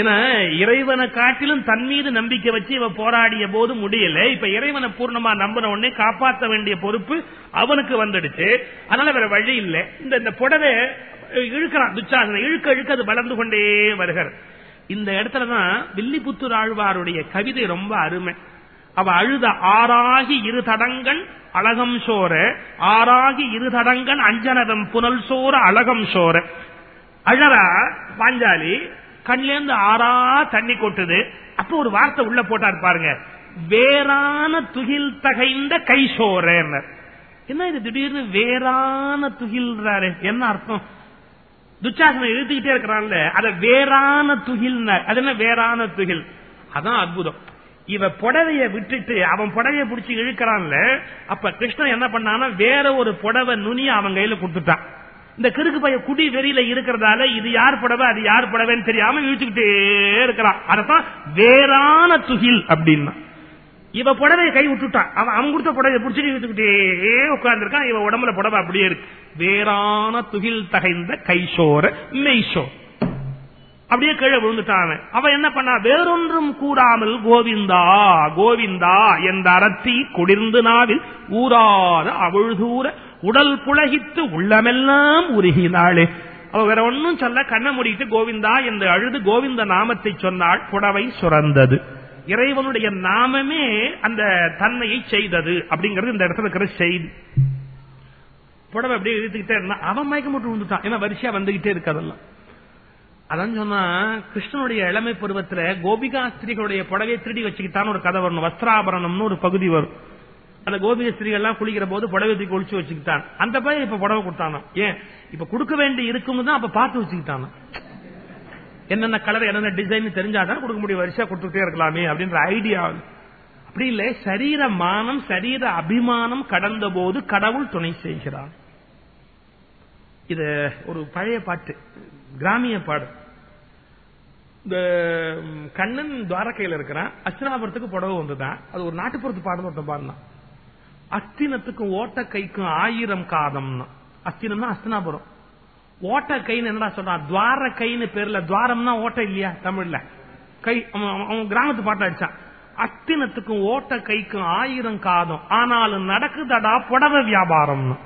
Speaker 1: ஏன்னா இறைவனை காட்டிலும் தன் மீது நம்பிக்கை வச்சு இவ போராடிய போது முடியல. இப்ப இறைவனை பூர்ணமா நம்பின உடனே காப்பாற்ற வேண்டிய பொறுப்பு அவனுக்கு வந்துடுச்சு. அதனால வேற வழி இல்லை. இந்த இந்த புடவை இழுக்கிறான் துச்சாசனை. இழுக்க இழுக்க அது வளர்ந்து கொண்டே வருகிறார் இந்த இடத்துலதான் வில்லிபுத்தூர் ஆழ்வாருடைய கவிதை ரொம்ப அருமை. அவ அழுத ஆறாகி இரு தடங்கள் அழகம் சோர ஆறாகி இரு தடங்கள் அஞ்சனதம் புனல் சோர அழகம் சோர அழறா பாஞ்சாலி கண்லேருந்து ஆறா தண்ணி கொட்டுது. அப்ப ஒரு வார்த்தை உள்ள போட்டார் பாருங்க. வேறான துகில் தகைந்த கை என்ன இது திடீர்னு வேறான துகில்றாரு? என்ன அர்த்தம்? துச்சாசனம் எழுத்துக்கிட்டே இருக்கிறான்ல. அத வேறான துகில் அது என்ன வேறான துகில்? அதான் அற்புதம். இவ புடவைய விட்டுட்டு அவன் புடவைய பிடிச்சி இழுக்கிறான்ல. அப்ப கிருஷ்ணன் என்ன பண்ணானா வேற ஒரு புடவை நுனி அவன் கையில கொடுத்துட்டான். இந்த கிறுக்கு பைய குடி வெறியில இருக்கிறதால இது யார் புடவை அது யார் புடவைன்னு தெரியாம இழுச்சுக்கிட்டே இருக்கிறான். அதத்தான் வேறான துகில் அப்படின்னா. இவ புடவை கை விட்டுட்டான் அவன் அவன் கொடுத்த புடவை பிடிச்சிட்டு இழுத்துக்கிட்டே உட்கார்ந்துருக்கான். இவ உடம்புல புடவை அப்படியே இருக்கு. வேறான துகில் தகைந்த கைசோர மெய்சோர் அப்படியே கீழே விழுந்துட்டான் அவன். என்ன பண்ணா? வேறொன்றும் கூறாமல் கோவிந்தா கோவிந்தா என்ற அரத்தி குளிர்ந்து நாவில் ஊராத அவழ்தூர உடல் புலகித்து உள்ளமெல்லாம் உருகினாளே. அவ வேற ஒன்னும் சொல்ல கண்ண மூடிட்டு கோவிந்தா என்று அழுது கோவிந்த நாமத்தை சொன்னாள் புடவை சுரந்தது. இறைவனுடைய நாமமே அந்த தன்மையை செய்தது அப்படிங்கிறது இந்த இடத்துல இருக்கிற செய்தி. புடவை அப்படியே இழுத்துக்கிட்டே இருந்தா அவன் மயக்கம் போட்டு விழுந்துட்டான். ஏன்னா வரிசையா வந்துகிட்டே இருக்கு அதெல்லாம். அதான் சொன்னா கிருஷ்ணனுடைய இளமை பருவத்துல கோபிகாஸ்திரிகளுடைய புடவையை திருடி வச்சுக்கிட்டான்னு ஒரு கதை வரணும் வஸ்திராபரணம்னு ஒரு பகுதி வரும். அந்த கோபிய ஸ்திரீகள் எல்லாம் குளிக்கிற போது புடவை தூக்கி ஒழிச்சு வச்சுக்கிட்டான். அந்த பையன் இப்ப புடவை கொடுத்தானா ஏன்? இப்ப கொடுக்க வேண்டி இருக்கும் தான் அப்ப பார்த்து வச்சுக்கிட்டானா என்னென்ன கலர் என்னென்ன டிசைன் தெரிஞ்சாதான் கொடுக்க முடியும். வரிசையா கொடுத்துட்டே இருக்கலாமே அப்படின்ற ஐடியா அப்படி இல்லை. சரீர மானம் சரீர அபிமானம் கடந்த போது கடவுள் துணை செய்கிறான் இது ஒரு பழைய பாட்டு கிராமிய பாடு. இந்த கண்ணன் துவாரக்கையில் இருக்கிறான். அஸ்தினாபுரத்துக்கு புடவை வந்துதான். அது ஒரு நாட்டுப்புறத்து பாடல் ஒருத்தன் பாடினான். அஸ்தினத்துக்கும் ஓட்ட கைக்கும் ஆயிரம் காதம்னா அஸ்தினம்னா அஸ்தினாபுரம். ஓட்ட கைன்னு என்னடா சொல்றான்? துவார கைன்னு பேர்ல துவாரம்னா ஓட்ட இல்லையா தமிழ்ல? கை அவன் கிராமத்து பாட்டு அடிச்சான். அத்தினத்துக்கும் ஓட்ட கைக்கும் ஆயிரம் காதம் ஆனாலும் நடக்குதடா புடவை வியாபாரம்னு.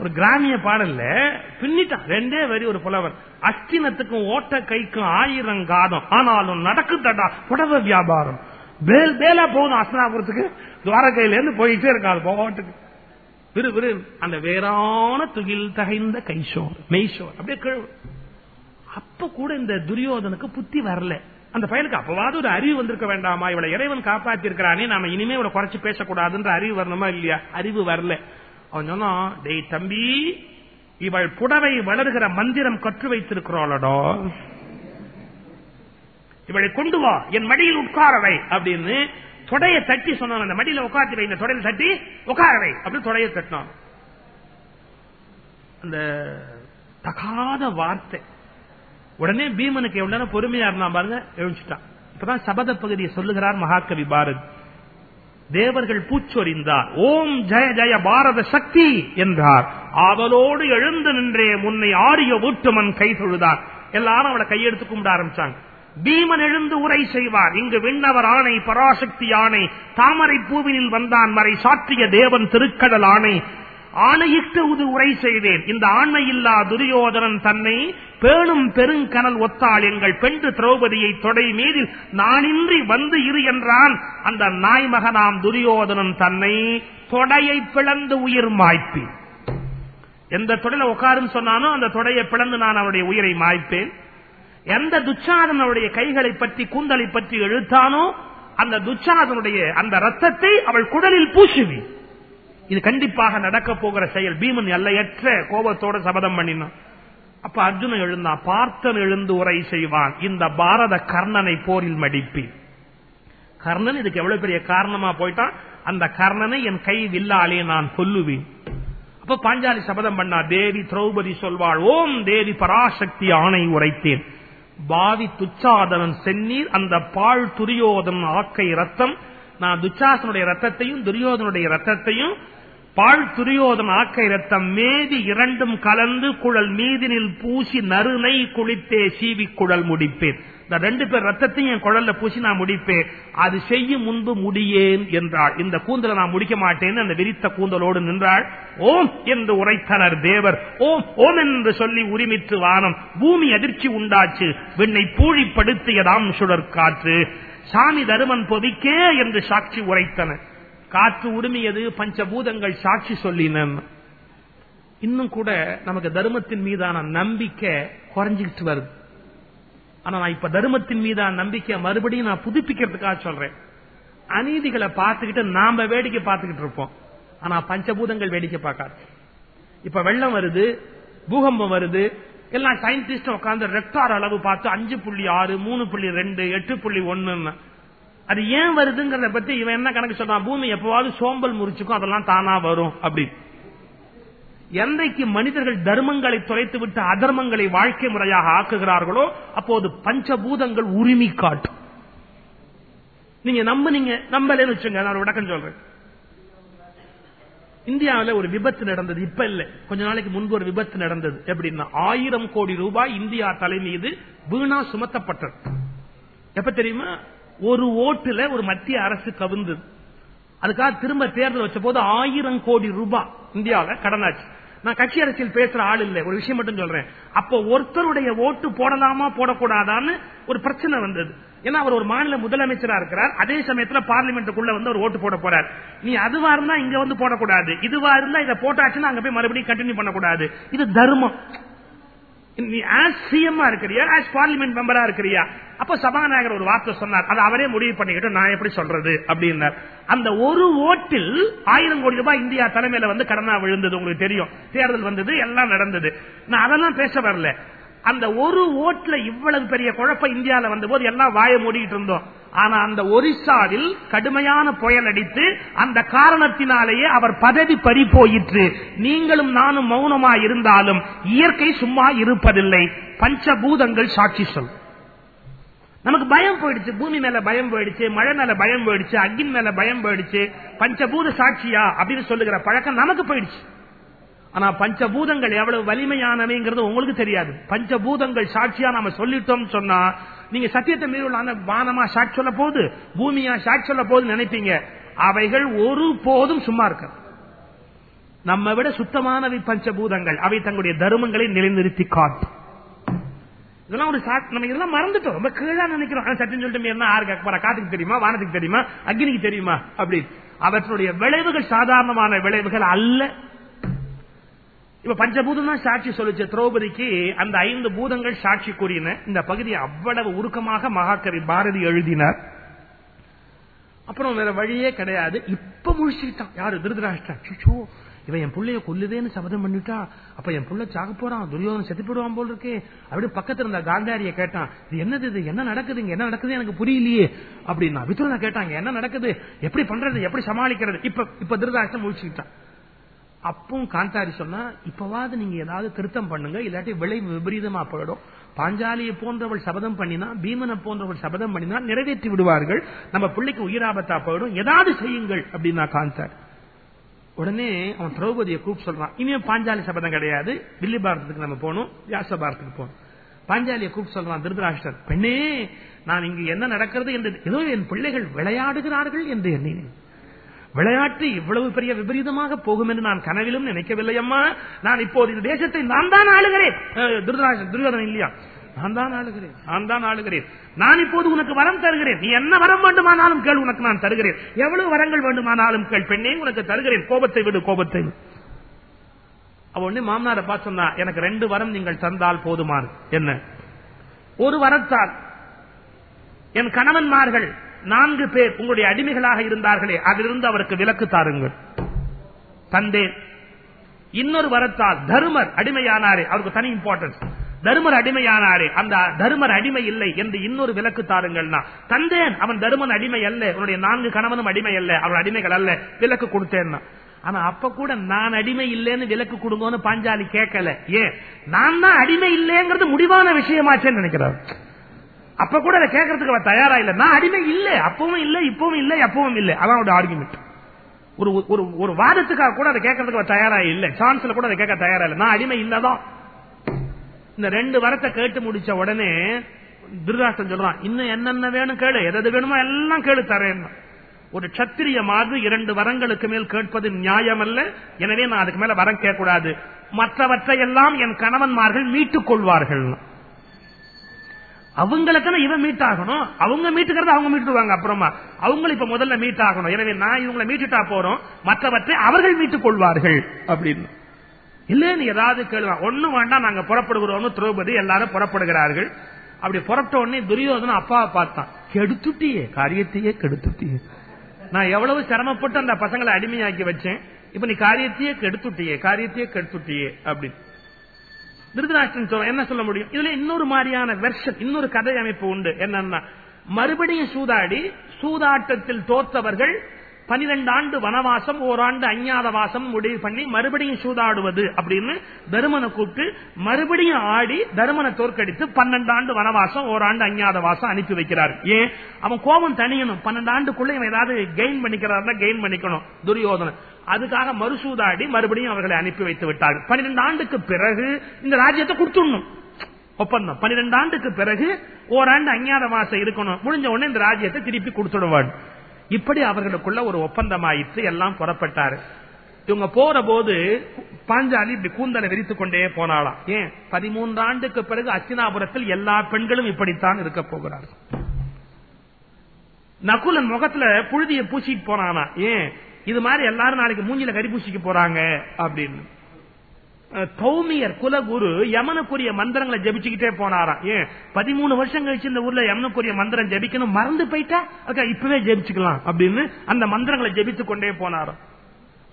Speaker 1: ஒரு கிராமிய பாடல்ல பின்னிட்டான். ரெண்டே வரி ஒரு புலவர். அஸ்தினத்துக்கும் ஓட்ட கைக்கும் ஆயிரம் காதம் ஆனாலும் நடக்குதடா புடவை வியாபாரம். பேல் போகணும் அஸ்தினாபுரத்துக்கு. துவாரகையில இருந்து போயிட்டே இருக்காது போகட்டுக்கு. விரு விரு அந்த வேறான துகில் தகைந்த கைஷோர் மெய்ஷோர் அப்படியே கீழ். அப்ப கூட இந்த துரியோதனுக்கு புத்தி வரல. அந்த பயலுக்கு அப்பவாவது ஒரு அறிவு வந்திருக்க வேண்டாமா? இவளை இறைவன் காப்பாத்தி இருக்கிறானே நாம இனிமே இவளை குறைச்சு பேசக்கூடாதுன்ற அறிவு வரணுமா இல்லையா? அறிவு வரல. அவன் சொன்னான் டேய் தம்பி இவள் புடவை வளர்கிற மந்திரம் கற்று வைத்திருக்கிறாளடோ. இவளை கொண்டு வா என் மடியில் உட்காரவை அப்படின்னு தொடைய தட்டி சொன்னான். அந்த மடியில உட்காத்தி வை இந்த தொடையில தட்டி உட்காரவை அப்படின்னு தொடைய தட்டினான். அந்த தகாத வார்த்தை. உடனே பீமனுக்கு எவ்வளவு நேரம் பொறுமையா இருந்தான் பாருங்க எழுச்சிட்டான் இப்பதான் சபத பகுதியை சொல்லுகிறார் மகாகவி பாரதி. தேவர்கள் பூச்சொறிந்தார் ஓம் ஜெய ஜெய பாரத சக்தி என்றார். அவளோடு எழுந்து நின்றே முன்னை ஆரிய ஊட்டுமன் கை தொழுதார். எல்லாரும் அவளை கையெடுத்து கும்பிட ஆரம்பிச்சாங்க. பீமன் எழுந்து உரை செய்வார். இங்கு விண்ணவர் ஆணை பராசக்தி ஆணை தாமரை பூவினில் வந்தான் மறை சாற்றிய தேவன் திருக்கடல் ஆணை. ஆணையிட்டு உது உரை செய்தேன். இந்த ஆண்மை இல்லா துரியோதனன் தன்னை பேணும் பெருங்கனல் ஒத்தாள் எங்கள் பெண்டு திரௌபதியை தொடை மீதில் நானின்றி வந்து இரு என்றான். அந்த நாய்மகனாம் துரியோதனன் தன்னை தொடையை பிளந்து உயிர் மாய்ப்பேன். எந்த தொடையில உட்காருன்னு சொன்னானோ அந்த தொடையை பிளந்து நான் அவனுடைய உயிரை மாய்ப்பேன். எந்த துச்சாதனுடைய கைகளை பற்றி கூந்தலை பற்றி எழுத்தானோ அந்த துச்சாதனுடைய அந்த ரத்தத்தை அவள் குடலில் பூசுவி. இது கண்டிப்பாக நடக்க போகிற செயல். பீமன் எல்லையற்ற கோபத்தோட சபதம் பண்ணினான். அப்ப அர்ஜுனன் எழுந்தான் பார்த்தன் எழுந்து உரை செய்வான். இந்த பாரத கர்ணனை போரில் மடிப்பி கர்ணன் இதுக்கு எவ்வளவு பெரிய காரணமா போயிட்டான்? அந்த கர்ணனை என் கை வில்லாலே நான் கொல்லுவேன். அப்ப பாஞ்சாலி சபதம் பண்ணா தேவி திரௌபதி சொல்வாள் ஓம் தேவி பராசக்தி ஆணை உரைத்தேன். பாவி துச்சாதனன் செந்நீர் அந்த பாழ் துரியோதன் ஆக்கை ரத்தம் நான் துச்சாசனுடைய ரத்தத்தையும் துரியோதனுடைய ரத்தத்தையும் பால் துரியோதன் ஆக்கை ரத்தம் மேதி இரண்டும் கலந்து குழல் மீதினில் பூசி நறுனை குளித்தே சீவி குழல் முடிப்பேன். இந்த ரெண்டு பேர் ரத்தத்தையும் என் குழல்ல பூசி நான் முடிப்பேன். அது செய்யும் முன்பு முடியேன் என்றாள். இந்த கூந்தலை நான் முடிக்க மாட்டேன் அந்த விரித்த கூந்தலோடு நின்றாள். ஓம் என்று உரைத்தனர் தேவர். ஓம் ஓம் என்று சொல்லி உரிமித்து வானம். பூமி அதிர்ச்சி உண்டாச்சு. விண்ணை பூழிப்படுத்தியதாம் சுடர் காற்று சாமி தருமன் பொதிக்கே என்று சாட்சி உரைத்தன. காற்று உரிமையது பஞ்சபூதங்கள் சாட்சி சொல்லின இன்னும் கூட நமக்கு தர்மத்தின் மீதான நம்பிக்கை குறைஞ்சிக்கிட்டு வருது. ஆனா நான் இப்ப தர்மத்தின் மீதான நம்பிக்கை மறுபடியும் நான் புதுப்பிக்கிறதுக்காக சொல்றேன். அநீதிகளை பார்த்துக்கிட்டு நாம வேடிக்கை பார்த்துக்கிட்டு இருப்போம். ஆனா பஞ்சபூதங்கள் வேடிக்கை பார்க்காது. இப்ப வெள்ளம் வருது பூகம்பம் வருது எல்லாம் சயின்டிஸ்ட் உட்காந்து ரெக்டார் அளவு பார்த்து அஞ்சு புள்ளி ஆறு மூணு புள்ளி ரெண்டு எட்டு புள்ளி ஒன்னு அது ஏன் வருதுங்கிறத பத்தி இவன் என்ன கணக்கு சொன்னா பூமி எப்பவாவது சோம்பல் முறிச்சுக்கும் அதெல்லாம் தானா வரும் அப்படின்னு. என்றைக்கு மனிதர்கள் தர்மங்களை தொலைத்து விட்டு அதர்மங்களை வாழ்க்கை முறையாக ஆக்குகிறார்களோ அப்போது பஞ்சபூதங்கள் உரிமை காட்டும். நீங்க நம்புனீங்க நம்பலன்னு வச்சுங்க நான் ஒரு சொல்றேன். இந்தியாவில் ஒரு விபத்து நடந்தது இப்ப இல்ல. கொஞ்ச நாளைக்கு முன்பு ஒரு விபத்து நடந்தது. எப்படின்னா ஆயிரம் கோடி ரூபாய் இந்தியா தலை மீது வீணா சுமத்தப்பட்டது. எப்ப தெரியுமா? ஒரு ஓட்டுல ஒரு மத்திய அரசு கவிழ்ந்தது அதுக்காக திரும்ப தேர்தல் வச்ச போது ஆயிரம் கோடி ரூபாய் இந்தியாவில் கடனாச்சு. நான் கட்சி அரசியல் பேசுற ஆள் இல்ல. ஒரு விஷயம் மட்டும் சொல்றேன். அப்போ ஒருத்தருடைய ஓட்டு போடலாமா போடக்கூடாதான்னு ஒரு பிரச்சனை வந்தது. ஏன்னா அவர் ஒரு மாநில முதலமைச்சரா இருக்கிறார். அதே சமயத்துல பார்லிமெண்ட்டுக்குள்ள வந்து ஒரு ஓட்டு போட போறார். நீ அதுவா இருந்தா இங்க வந்து போடக்கூடாது. இதுவா இருந்தா இதை போட்டாச்சுன்னா அங்க போய் மறுபடியும் கண்டினியூ பண்ணக்கூடாது. இது தர்மம். நீ ஆஸ் சிஎம் இருக்கிறியா? ஆஸ் பார்லிமெண்ட் மெம்பரா இருக்கிறியா? அப்ப சபாநாயகர் ஒரு வார்த்தை சொன்னார். அதை அவரே முடிவு பண்ணிக்கிட்டு நான் எப்படி சொல்றது அப்படின்னார். அந்த ஒரு ஓட்டில் ஆயிரம் கோடி ரூபாய் இந்தியா தலைமையில வந்து கடனா விழுந்தது. உங்களுக்கு தெரியும். தேர்தல் வந்தது எல்லாம் நடந்தது. நான் அதெல்லாம் பேச வரல. அந்த ஒரு ஓட்டுல இவ்வளவு பெரிய குழப்பம் இந்தியால வந்த போது எல்லாம் வாய மூடிட்டு இருந்தோம். ஆனா அந்த ஒரிசாவில் கடுமையான புயல் அடித்து அந்த காரணத்தினாலேயே அவர் பதவி பறி போயிற்று. நீங்களும் நானும் மௌனமா இருந்தாலும் இயற்கை சும்மா இருப்பதில்லை. பஞ்சபூதங்கள் சாட்சி சொல். நமக்கு பயம் போயிடுச்சு. பூமி மேல பயம் போயிடுச்சு மழை மேல பயம் போயிடுச்சு அக்னி மேல பயம் போயிடுச்சு. பஞ்சபூத சாட்சியா அப்படின்னு சொல்லுகிற பழக்கம் நமக்கு போயிடுச்சு. ஆனா பஞ்சபூதங்கள் எவ்வளவு வலிமையானவைங்கிறது உங்களுக்கு தெரியாது. பஞ்சபூதங்கள் சாட்சியா நாம சொல்லிட்டோம் சொன்னா நீங்க சத்தியத்தை மீறுள்ள வானமா சாட்சி சொல்ல போகுது பூமியா சாட்சி சொல்ல போகுது நினைப்பீங்க. அவைகள் ஒரு போதும் சும்மா இருக்க நம்ம விட சுத்தமானவை பஞ்சபூதங்கள். அவை தங்களுடைய தர்மங்களை நிலைநிறுத்தி காட்டும். இதெல்லாம் ஒரு நம்ம இதெல்லாம் மறந்துட்டோம். ரொம்ப கீழா நினைக்கிறோம். சத்தியம் சொல்லிட்டு என்ன ஆறு கேட்க காத்துக்கு தெரியுமா? வானத்துக்கு தெரியுமா? அக்னிக்கு தெரியுமா? அப்படி. அவற்றுடைய விளைவுகள் சாதாரணமான விளைவுகள் அல்ல. இப்ப பஞ்சபூதம் தான் சாட்சி சொல்லிச்சு. திரௌபதிக்கு அந்த ஐந்து பூதங்கள் சாட்சி கூறின. இந்த பகுதியை அவ்வளவு உருக்கமாக மகாகவி பாரதி எழுதினார். அப்புறம் வேற வழியே கிடையாது. இப்ப முழிச்சுக்கிட்டான். யாரு? திருதராஷ்டிரா. இவன் என் பிள்ளைய கொல்லுதேன்னு சபதம் பண்ணிட்டா. அப்ப என் புள்ள சாக போறான். துரியோதன் செத்து போடுவான் போல் இருக்கு. அப்படின்னு பக்கத்துல இருந்த காந்தாரிய கேட்டான். இது என்னது இது? என்ன நடக்குது? இங்க என்ன நடக்குது? எனக்கு புரியலையே. அப்படின்னா விதுரனை கேட்டாங்க. என்ன நடக்குது? எப்படி பண்றது? எப்படி சமாளிக்கிறது? இப்ப இப்ப திருதாஷ்டம் முழிச்சுக்கிட்டான். அப்பவும் காந்தாரி சொன்னா இப்பவாது நீங்க ஏதாவது திருத்தம் பண்ணுங்க இல்லாட்டி விளைவு விபரீதமா போயிடும். பாஞ்சாலியை போன்றவள் சபதம் பண்ணினா பீமனை போன்றவள் சபதம் பண்ணினா நிறைவேற்றி விடுவார்கள். நம்ம பிள்ளைக்கு உயிராபத்தா போயிடும். ஏதாவது செய்யுங்கள் அப்படின்னா காந்தார். உடனே அவன் திரௌபதியை கூப்பிட்டு சொல்றான் இனியும் பாஞ்சாலி சபதம் கிடையாது. வில்லி பாரதத்துக்கு நம்ம போகணும் வியாச பாரதத்துக்கு போகணும். பாஞ்சாலியை கூப்பிட்டு சொல்றான் திருதராஷ்டர் பெண்ணே நான் இங்கு என்ன நடக்கிறது என்று ஏதோ என் பிள்ளைகள் விளையாடுகிறார்கள் என்று எண்ணினேன். விளையாட்டு இவ்வளவு பெரிய விபரீதமாக போகும் என்று நான் கனவிலும் நினைக்கவில்லை அம்மா நான் இப்போது இந்த தேசத்தை நான் தான் ஆளுகிறேன். துரியோதனன் இல்லையா? நான் தான் ஆளுகிறேன். நான் தான் ஆளுகிறேன். நான் இப்போது உனக்கு வரம் தருகிறேன். நீ என்ன வரம் வேண்டுமானாலும் கேள் உனக்கு நான் தருகிறேன். எவ்வளவு வரங்கள் வேண்டுமானாலும் கேள் பெண்ணே உனக்கு தருகிறேன். கோபத்தை விடு கோபத்தை விடு. அவ உடனே பார்த்து சொன்னா எனக்கு ரெண்டு வரம் நீங்கள் தந்தால் போதுமாறு. என்ன? ஒரு வரத்தால் என் கணவன்மார்கள் நான்கு பேர் உங்களுடைய அடிமைகளாக இருந்தார்களே அதிலிருந்து அவருக்கு விலக்கு தாருங்கள். தந்தேன் இன்னொரு வரத்தால் தருமர் அடிமையானாரே அவருக்கு தனி இம்பார்ட்டன்ஸ் தருமர் அடிமையானாரே அந்த தருமர் அடிமை இல்லை என்று இன்னொரு விலக்கு தாருங்கள்னா தந்தேன் அவன் தருமன் அடிமை அல்ல உன்னுடைய நான்கு கணவனும் அடிமை அல்ல அவன் அடிமைகள் அல்ல விலக்கு கொடுத்தேன்னா. ஆனா அப்ப கூட நான் அடிமை இல்லைன்னு விலக்கு கொடுங்கன்னு பாஞ்சாலி கேட்கல. ஏன்? நான் தான் அடிமை இல்லைங்கிறது முடிவான விஷயமாச்சேன்னு நினைக்கிறார். அப்ப கூட அதை கேட்கறதுக்கு அவன் தயாரா இல்ல. நான் அடிமை இல்ல. அப்பவும் இல்ல இப்பவும் இல்ல எப்பவும் இல்ல. அதான் அவருடைய ஆர்குமெண்ட் ஒரு ஒரு ஒரு வாதத்துக்காக கூட அதை கேட்கறதுக்கு அவ தயாரா இல்ல. சான்ஸ்ல கூட அதை கேட்க தயாரா இல்ல. நான் அடிமை இல்லதான் இந்த ரெண்டு வரத்தை கேட்டு முடிச்ச உடனே திருராஷ்டன் சொல்றான் இன்னும் என்னென்ன வேணும் கேளு. எதாவது வேணுமோ எல்லாம் கேளு தரேன். ஒரு சத்திரிய மாது இரண்டு வரங்களுக்கு மேல் கேட்பது நியாயம் அல்ல எனவே நான் அதுக்கு மேல வரம் கேட்கக்கூடாது. மற்றவற்றையெல்லாம் என் கணவன்மார்கள் மீட்டுக் கொள்வார்கள். அவங்களுக்குன்னு இவன் மீட் ஆகணும் அவங்க மீட்டுக்கிறத அவங்க மீட்டுவாங்க அப்புறமா. அவங்களை இப்ப முதல்ல மீட் ஆகணும் எனவே நான் இவங்களை மீட்டுட்டா போறோம். மற்றவற்றை அவர்கள் மீட்டுக் கொள்வார்கள். அப்படின்னு. இல்லன்னு ஏதாவது கேள்வி ஒண்ணும் வேண்டாம் நாங்க புறப்படுகிறோம் திரௌபதி எல்லாரும் புறப்படுகிறார்கள். அப்படி புறப்பட்ட உடனே துரியோதன அப்பாவை பார்த்தான். கெடுத்துட்டியே காரியத்தையே கெடுத்துட்டியே. நான் எவ்வளவு சிரமப்பட்டு அந்த பசங்களை அடிமையாக்கி வச்சேன். இப்ப நீ காரியத்தையே கெடுத்துட்டியே காரியத்தையே கெடுத்துட்டியே அப்படின்னு. திருதராஷ்டிரன் என்ன சொல்ல முடியும்? இதுல இன்னொரு மாதிரியான வெர்ஷன் இன்னொரு கதை அமைப்பு உண்டு. என்னன்னா மறுபடியும் சூதாடி சூதாட்டத்தில் தோற்றவர்கள் பனிரெண்டு ஆண்டு வனவாசம் ஓராண்டு அஞ்ஞாத வாசம் முடிவு பண்ணி மறுபடியும் சூதாடுவது அப்படின்னு தருமனை கூப்பிட்டு மறுபடியும் ஆடி தருமனை தோற்கடித்து பன்னெண்டு ஆண்டு வனவாசம் ஓராண்டு அஞ்ஞாத வாசம் அனுப்பி வைக்கிறார். ஏன்? அவன் கோபம் தனியணும் பன்னெண்டு ஆண்டுக்குள்ள இவன் ஏதாவது கெயின் பண்ணிக்கிறாருன்னா கெயின் பண்ணிக்கணும். துரியோதனன். அதுக்காக மறுசூதாடி மறுபடியும் அவர்களை அனுப்பி வைத்து விட்டார்கள் பன்னிரெண்டு ஆண்டுக்கு பிறகு இந்த ராஜ்யத்தை கொடுத்துடணும். ஒப்பந்தம். பன்னிரெண்டு ஆண்டுக்கு பிறகு ஓராண்டு அஞ்ஞாத மாசம் இருக்கணும். முடிஞ்ச உடனே இந்த ராஜ்யத்தை திருப்பி கொடுத்துடுவாள் இப்படி அவர்களுக்குள்ள ஒரு ஒப்பந்தமாயிற்று எல்லாம் புறப்பட்டாரு. இவங்க போற போது பாஞ்சாலி இப்படி கூந்தலை விரித்துக் கொண்டே போனாளாம். ஏன்? பதிமூன்று ஆண்டுக்கு பிறகு அச்சினாபுரத்தில் எல்லா பெண்களும் இப்படித்தான் இருக்க போகிறார்கள். நகுலன் முகத்துல புழுதியை பூசிட்டு போனானா? ஏன்? இது மாதிரி எல்லாரும் நாளைக்கு மூஞ்சில கறி பூசிக்க போறாங்க அப்படின்னு. கௌமியர் குலகுரு யமனுக்குரிய மந்திரங்களை ஜபிச்சுக்கிட்டே போனாராம். ஏன்? பதிமூணு வருஷம் கழிச்சு இந்த ஊர்ல யமனுக்குரிய மந்திரம் ஜபிக்கணும் மறந்து போயிட்டா? அக்கா இப்பவே ஜெபிச்சுக்கலாம் அப்படின்னு அந்த மந்திரங்களை ஜெபித்துக் கொண்டே போனாராம்.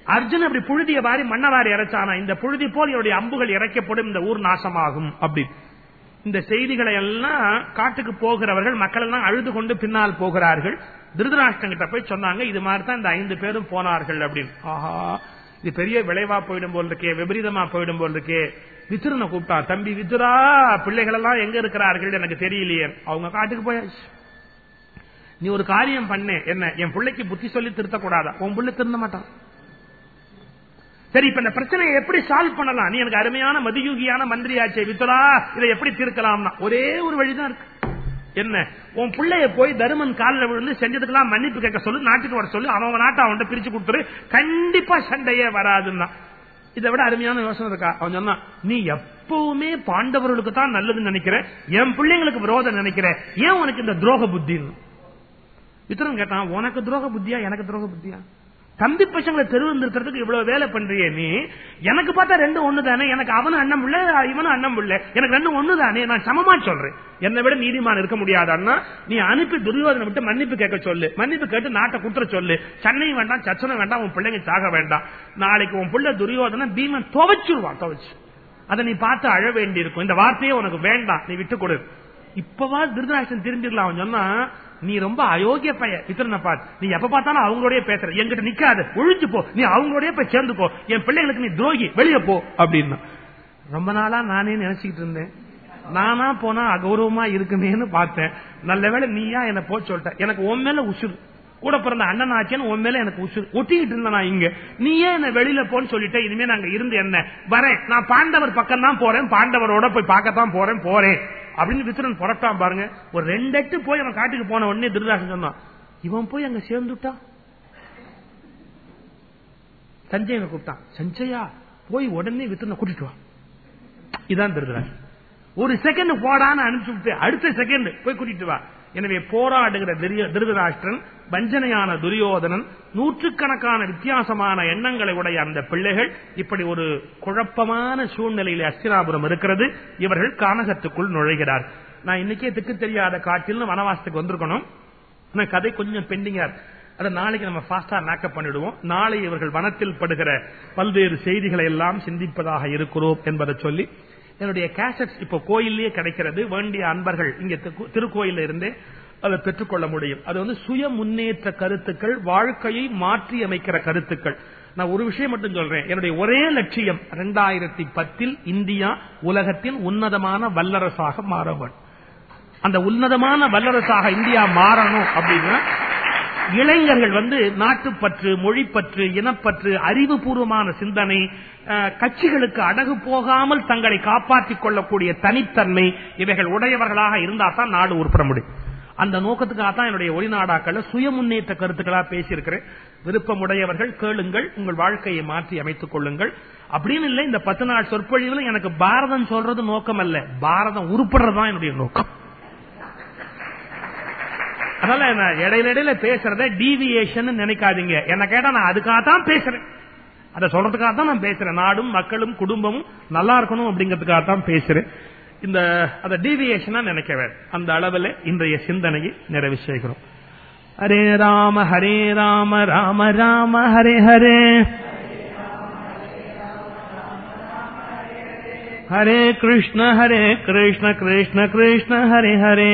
Speaker 1: அர்ஜுன் அப்படி புழுதிய வாரி மன்னவாரி இறைச்சானா இந்த புழுதி போல் என்னுடைய அம்புகள் இறைக்கப்படும் இந்த ஊர் நாசமாகும் அப்படி இந்த செய்திகளை எல்லாம் காட்டுக்கு போகிறவர்கள் மக்கள் எல்லாம் அழுது கொண்டு பின்னால் போகிறார்கள். திருதராஷ்டிரம் கிட்ட போய் சொன்னாங்க இது மாதிரி தான் இந்த ஐந்து பேரும் போனார்கள் அப்படின்னு. ஆஹா இது பெரிய விளைவா போயிடும் போல் இருக்கே விபரீதமா போயிடும் போல் இருக்கே வித்துரனை கூப்பிட்டான் தம்பி வித்துரா பிள்ளைகள் எல்லாம் எங்க இருக்கிறார்கள்? எனக்கு தெரியலையே. அவங்க காட்டுக்கு போயாச்சு நீ ஒரு காரியம் பண்ணு. என்ன என் பிள்ளைக்கு புத்தி சொல்லி திருத்தக்கூடாதா? உன் பிள்ளை திருந்த மாட்டான். சரி இப்ப இந்த பிரச்சனையை எப்படி சால்வ் பண்ணலாம்? நீ எனக்கு அருமையான மதியூகியான மந்திரியாச்சே வித்துரா இதை எப்படி தீர்க்கலாம்னா ஒரே ஒரு வழிதான் இருக்கு. என்ன? உன் பிள்ளைய போய் தருமன் காலில் விழுந்து செஞ்சதுக்கெல்லாம் மன்னிப்பு கேட்க சொல்லு நாட்டுக்கு வர சொல்லு அவன் நாட்டை அவன்கிட்ட பிரிச்சு கொடுத்துரு. கண்டிப்பா சண்டையே வராதுன்னா. இதை விட அருமையான யோசனை இருக்கா? அவன் சொன்னான் நீ எப்பவுமே பாண்டவர்களுக்கு தான் நல்லதுன்னு நினைக்கிற என் பிள்ளைங்களுக்கு விரோதம் நினைக்கிற. ஏன் உனக்கு இந்த துரோக புத்தின்னு? வித்தரன் கேட்டான் உனக்கு துரோக புத்தியா? எனக்கு துரோக புத்தியா? தம்பி பசங்களை தெருவு இருக்கிறதுக்கு இவ்வளவு வேலை பண்றியே நீ? எனக்கு பார்த்தா ரெண்டு ஒண்ணு தானே எனக்கு அவனும் அண்ணம் இல்ல இவனும் அண்ணம் இல்ல எனக்கு ரெண்டு ஒண்ணு தானே நான் சமமா சொல்றேன். என்னை விட நீதிமான் இருக்க முடியாதான்னா நீ அனுப்பி துரியோதனை விட்டு மன்னிப்பு கேட்க சொல்லு. மன்னிப்பு கேட்டு நாட்டை குத்துற சொல்லு. சென்னை வேண்டாம் சச்சனை வேண்டாம் உன் பிள்ளைங்க சாக வேண்டாம். நாளைக்கு உன் பிள்ளை துரியோதனை பீமன் துவச்சிருவான் துவைச்சு. அதை நீ பார்த்து அழ வேண்டி இருக்கும் இந்த வார்த்தையே உனக்கு வேண்டாம். நீ விட்டு கொடு. இப்பவா திருதராஷ்டன் திரும்பிடலாம். அவன் சொன்னா நீ ரொம்ப அயோக்கிய பையன். வித்தரனை பார்த்து நீ எப்ப பார்த்தாலும் அவங்களோடய பேசுற. என்கிட்ட நிக்காது. ஒழிஞ்சு போ. நீ அவங்களோடய போய் சேர்ந்து போ. என் பிள்ளைகளுக்கு நீ துரோகி. வெளியே போ. அப்படின்னா. ரொம்ப நாளா நானே நினைச்சுக்கிட்டு இருந்தேன். நானா போனா அகௌரவமா இருக்குமேன்னு பார்த்தேன். நல்ல வேளை நீயா என்ன போ சொல்லிட்ட. எனக்கு உன் மேல உசுறு. கூட பிறந்த அண்ணன் ஆச்சேன்னு உன் மேல எனக்கு ஒட்டிக்கிட்டு இருந்தேன் நான் இங்க. நீயே என்ன வெளியில போன்னு சொல்லிட்டேன் இனிமே நாங்க இருந்து என்ன? வரேன். நான் பாண்டவர் பக்கம் தான் போறேன். பாண்டவரோட போய் பார்க்கத்தான் போறேன். போறேன். அப்படின்னு வித்துரன் புறட்டான் பாருங்க. ஒரு ரெண்டு எட்டு போய் அவன் காட்டுக்கு போன உடனே திருதாசன் சொன்னான் இவன் போய் அங்க சேர்ந்துட்டான் சஞ்சயனை கூப்பிட்டான் சஞ்சயா போய் உடனே வித்திரனை கூட்டிட்டு வா. இதான் திருதராஜன் ஒரு செகண்ட் போடான்னு அனுப்பிச்சு விட்டு அடுத்த செகண்ட் போய் கூட்டிட்டு வா. எனவே போராடுகிற திருதராஷ்டிரன் வஞ்சனையான துரியோதனன் நூற்றுக்கணக்கான வித்தியாசமான எண்ணங்களை உடைய அந்த பிள்ளைகள் இப்படி ஒரு குழப்பமான சூழ்நிலையில் அஸ்தினாபுரம் இருக்கிறது. இவர்கள் கானகத்துக்குள் நுழைகிறார். நான் இன்னைக்கே திக்கு தெரியாத காட்டில் வனவாசத்துக்கு வந்திருக்கணும். ஆனா கதை கொஞ்சம் பெண்டிங்கா அதை நாளைக்கு நம்ம பாஸ்டா மேக்கப் பண்ணிடுவோம். நாளை இவர்கள் வனத்தில் படுகிற பல்வேறு செய்திகளை எல்லாம் சிந்திப்பதாக இருக்கிறோம் என்பதை சொல்லி என்னுடைய கேசட்ஸ் இப்போ கோயிலே கிடைக்கிறது. வேண்டிய அன்பர்கள் இங்க திருக்கோயில இருந்தே அதை பெற்றுக்கொள்ள முடியும். அது வந்து சுய முன்னேற்ற கருத்துக்கள் வாழ்க்கையை மாற்றி அமைக்கிற கருத்துக்கள். நான் ஒரு விஷயம் மட்டும் சொல்றேன். என்னுடைய ஒரே லட்சியம் ரெண்டாயிரத்தி பத்தில் இந்தியா உலகத்தின் உன்னதமான வல்லரசாக மாறவன் அந்த உன்னதமான வல்லரசாக இந்தியா மாறணும் அப்படின்னா இளைஞர்கள் வந்து நாட்டுப்பற்று மொழிப்பற்று இனப்பற்று அறிவுபூர்வமான சிந்தனை கட்சிகளுக்கு அடகு போகாமல் தங்களை காப்பாற்றிக் கொள்ளக்கூடிய தனித்தன்மை இவைகள் உடையவர்களாக இருந்தா தான் நாடு உருப்பட முடியும். அந்த நோக்கத்துக்காக தான் என்னுடைய ஒளிநாடாக்கள் சுய முன்னேற்ற கருத்துக்களா பேசியிருக்கிறேன். விருப்பமுடையவர்கள் கேளுங்கள் உங்கள் வாழ்க்கையை மாற்றி அமைத்துக் கொள்ளுங்கள். அப்படின்னு இல்லை இந்த பத்து நாள் சொற்பொழிவுல எனக்கு பாரதம் சொல்றது நோக்கம் அல்ல பாரதம் உருப்படுறதுதான் என்னுடைய நோக்கம். அதனால நான் இடையில இடையில பேசுறத டீவியேஷன் நினைக்காதீங்க. என்ன கேட்டா நான் அதுக்காக தான் பேசுறேன். அதை சொல்றதுக்காக தான் நான் பேசுறேன். நாடும் மக்களும் குடும்பமும் நல்லா இருக்கணும் அப்படிங்கிறதுக்காக தான் பேசுறேன். இந்த அதை டீவியேஷனா நினைக்க அந்த அளவில் இன்றைய சிந்தனையை நிறைவு செய்கிறோம். ஹரே ராம ஹரே ராம ராம ராம ஹரே ஹரே. ஹரே கிருஷ்ண ஹரே கிருஷ்ண கிருஷ்ண கிருஷ்ண ஹரே ஹரே.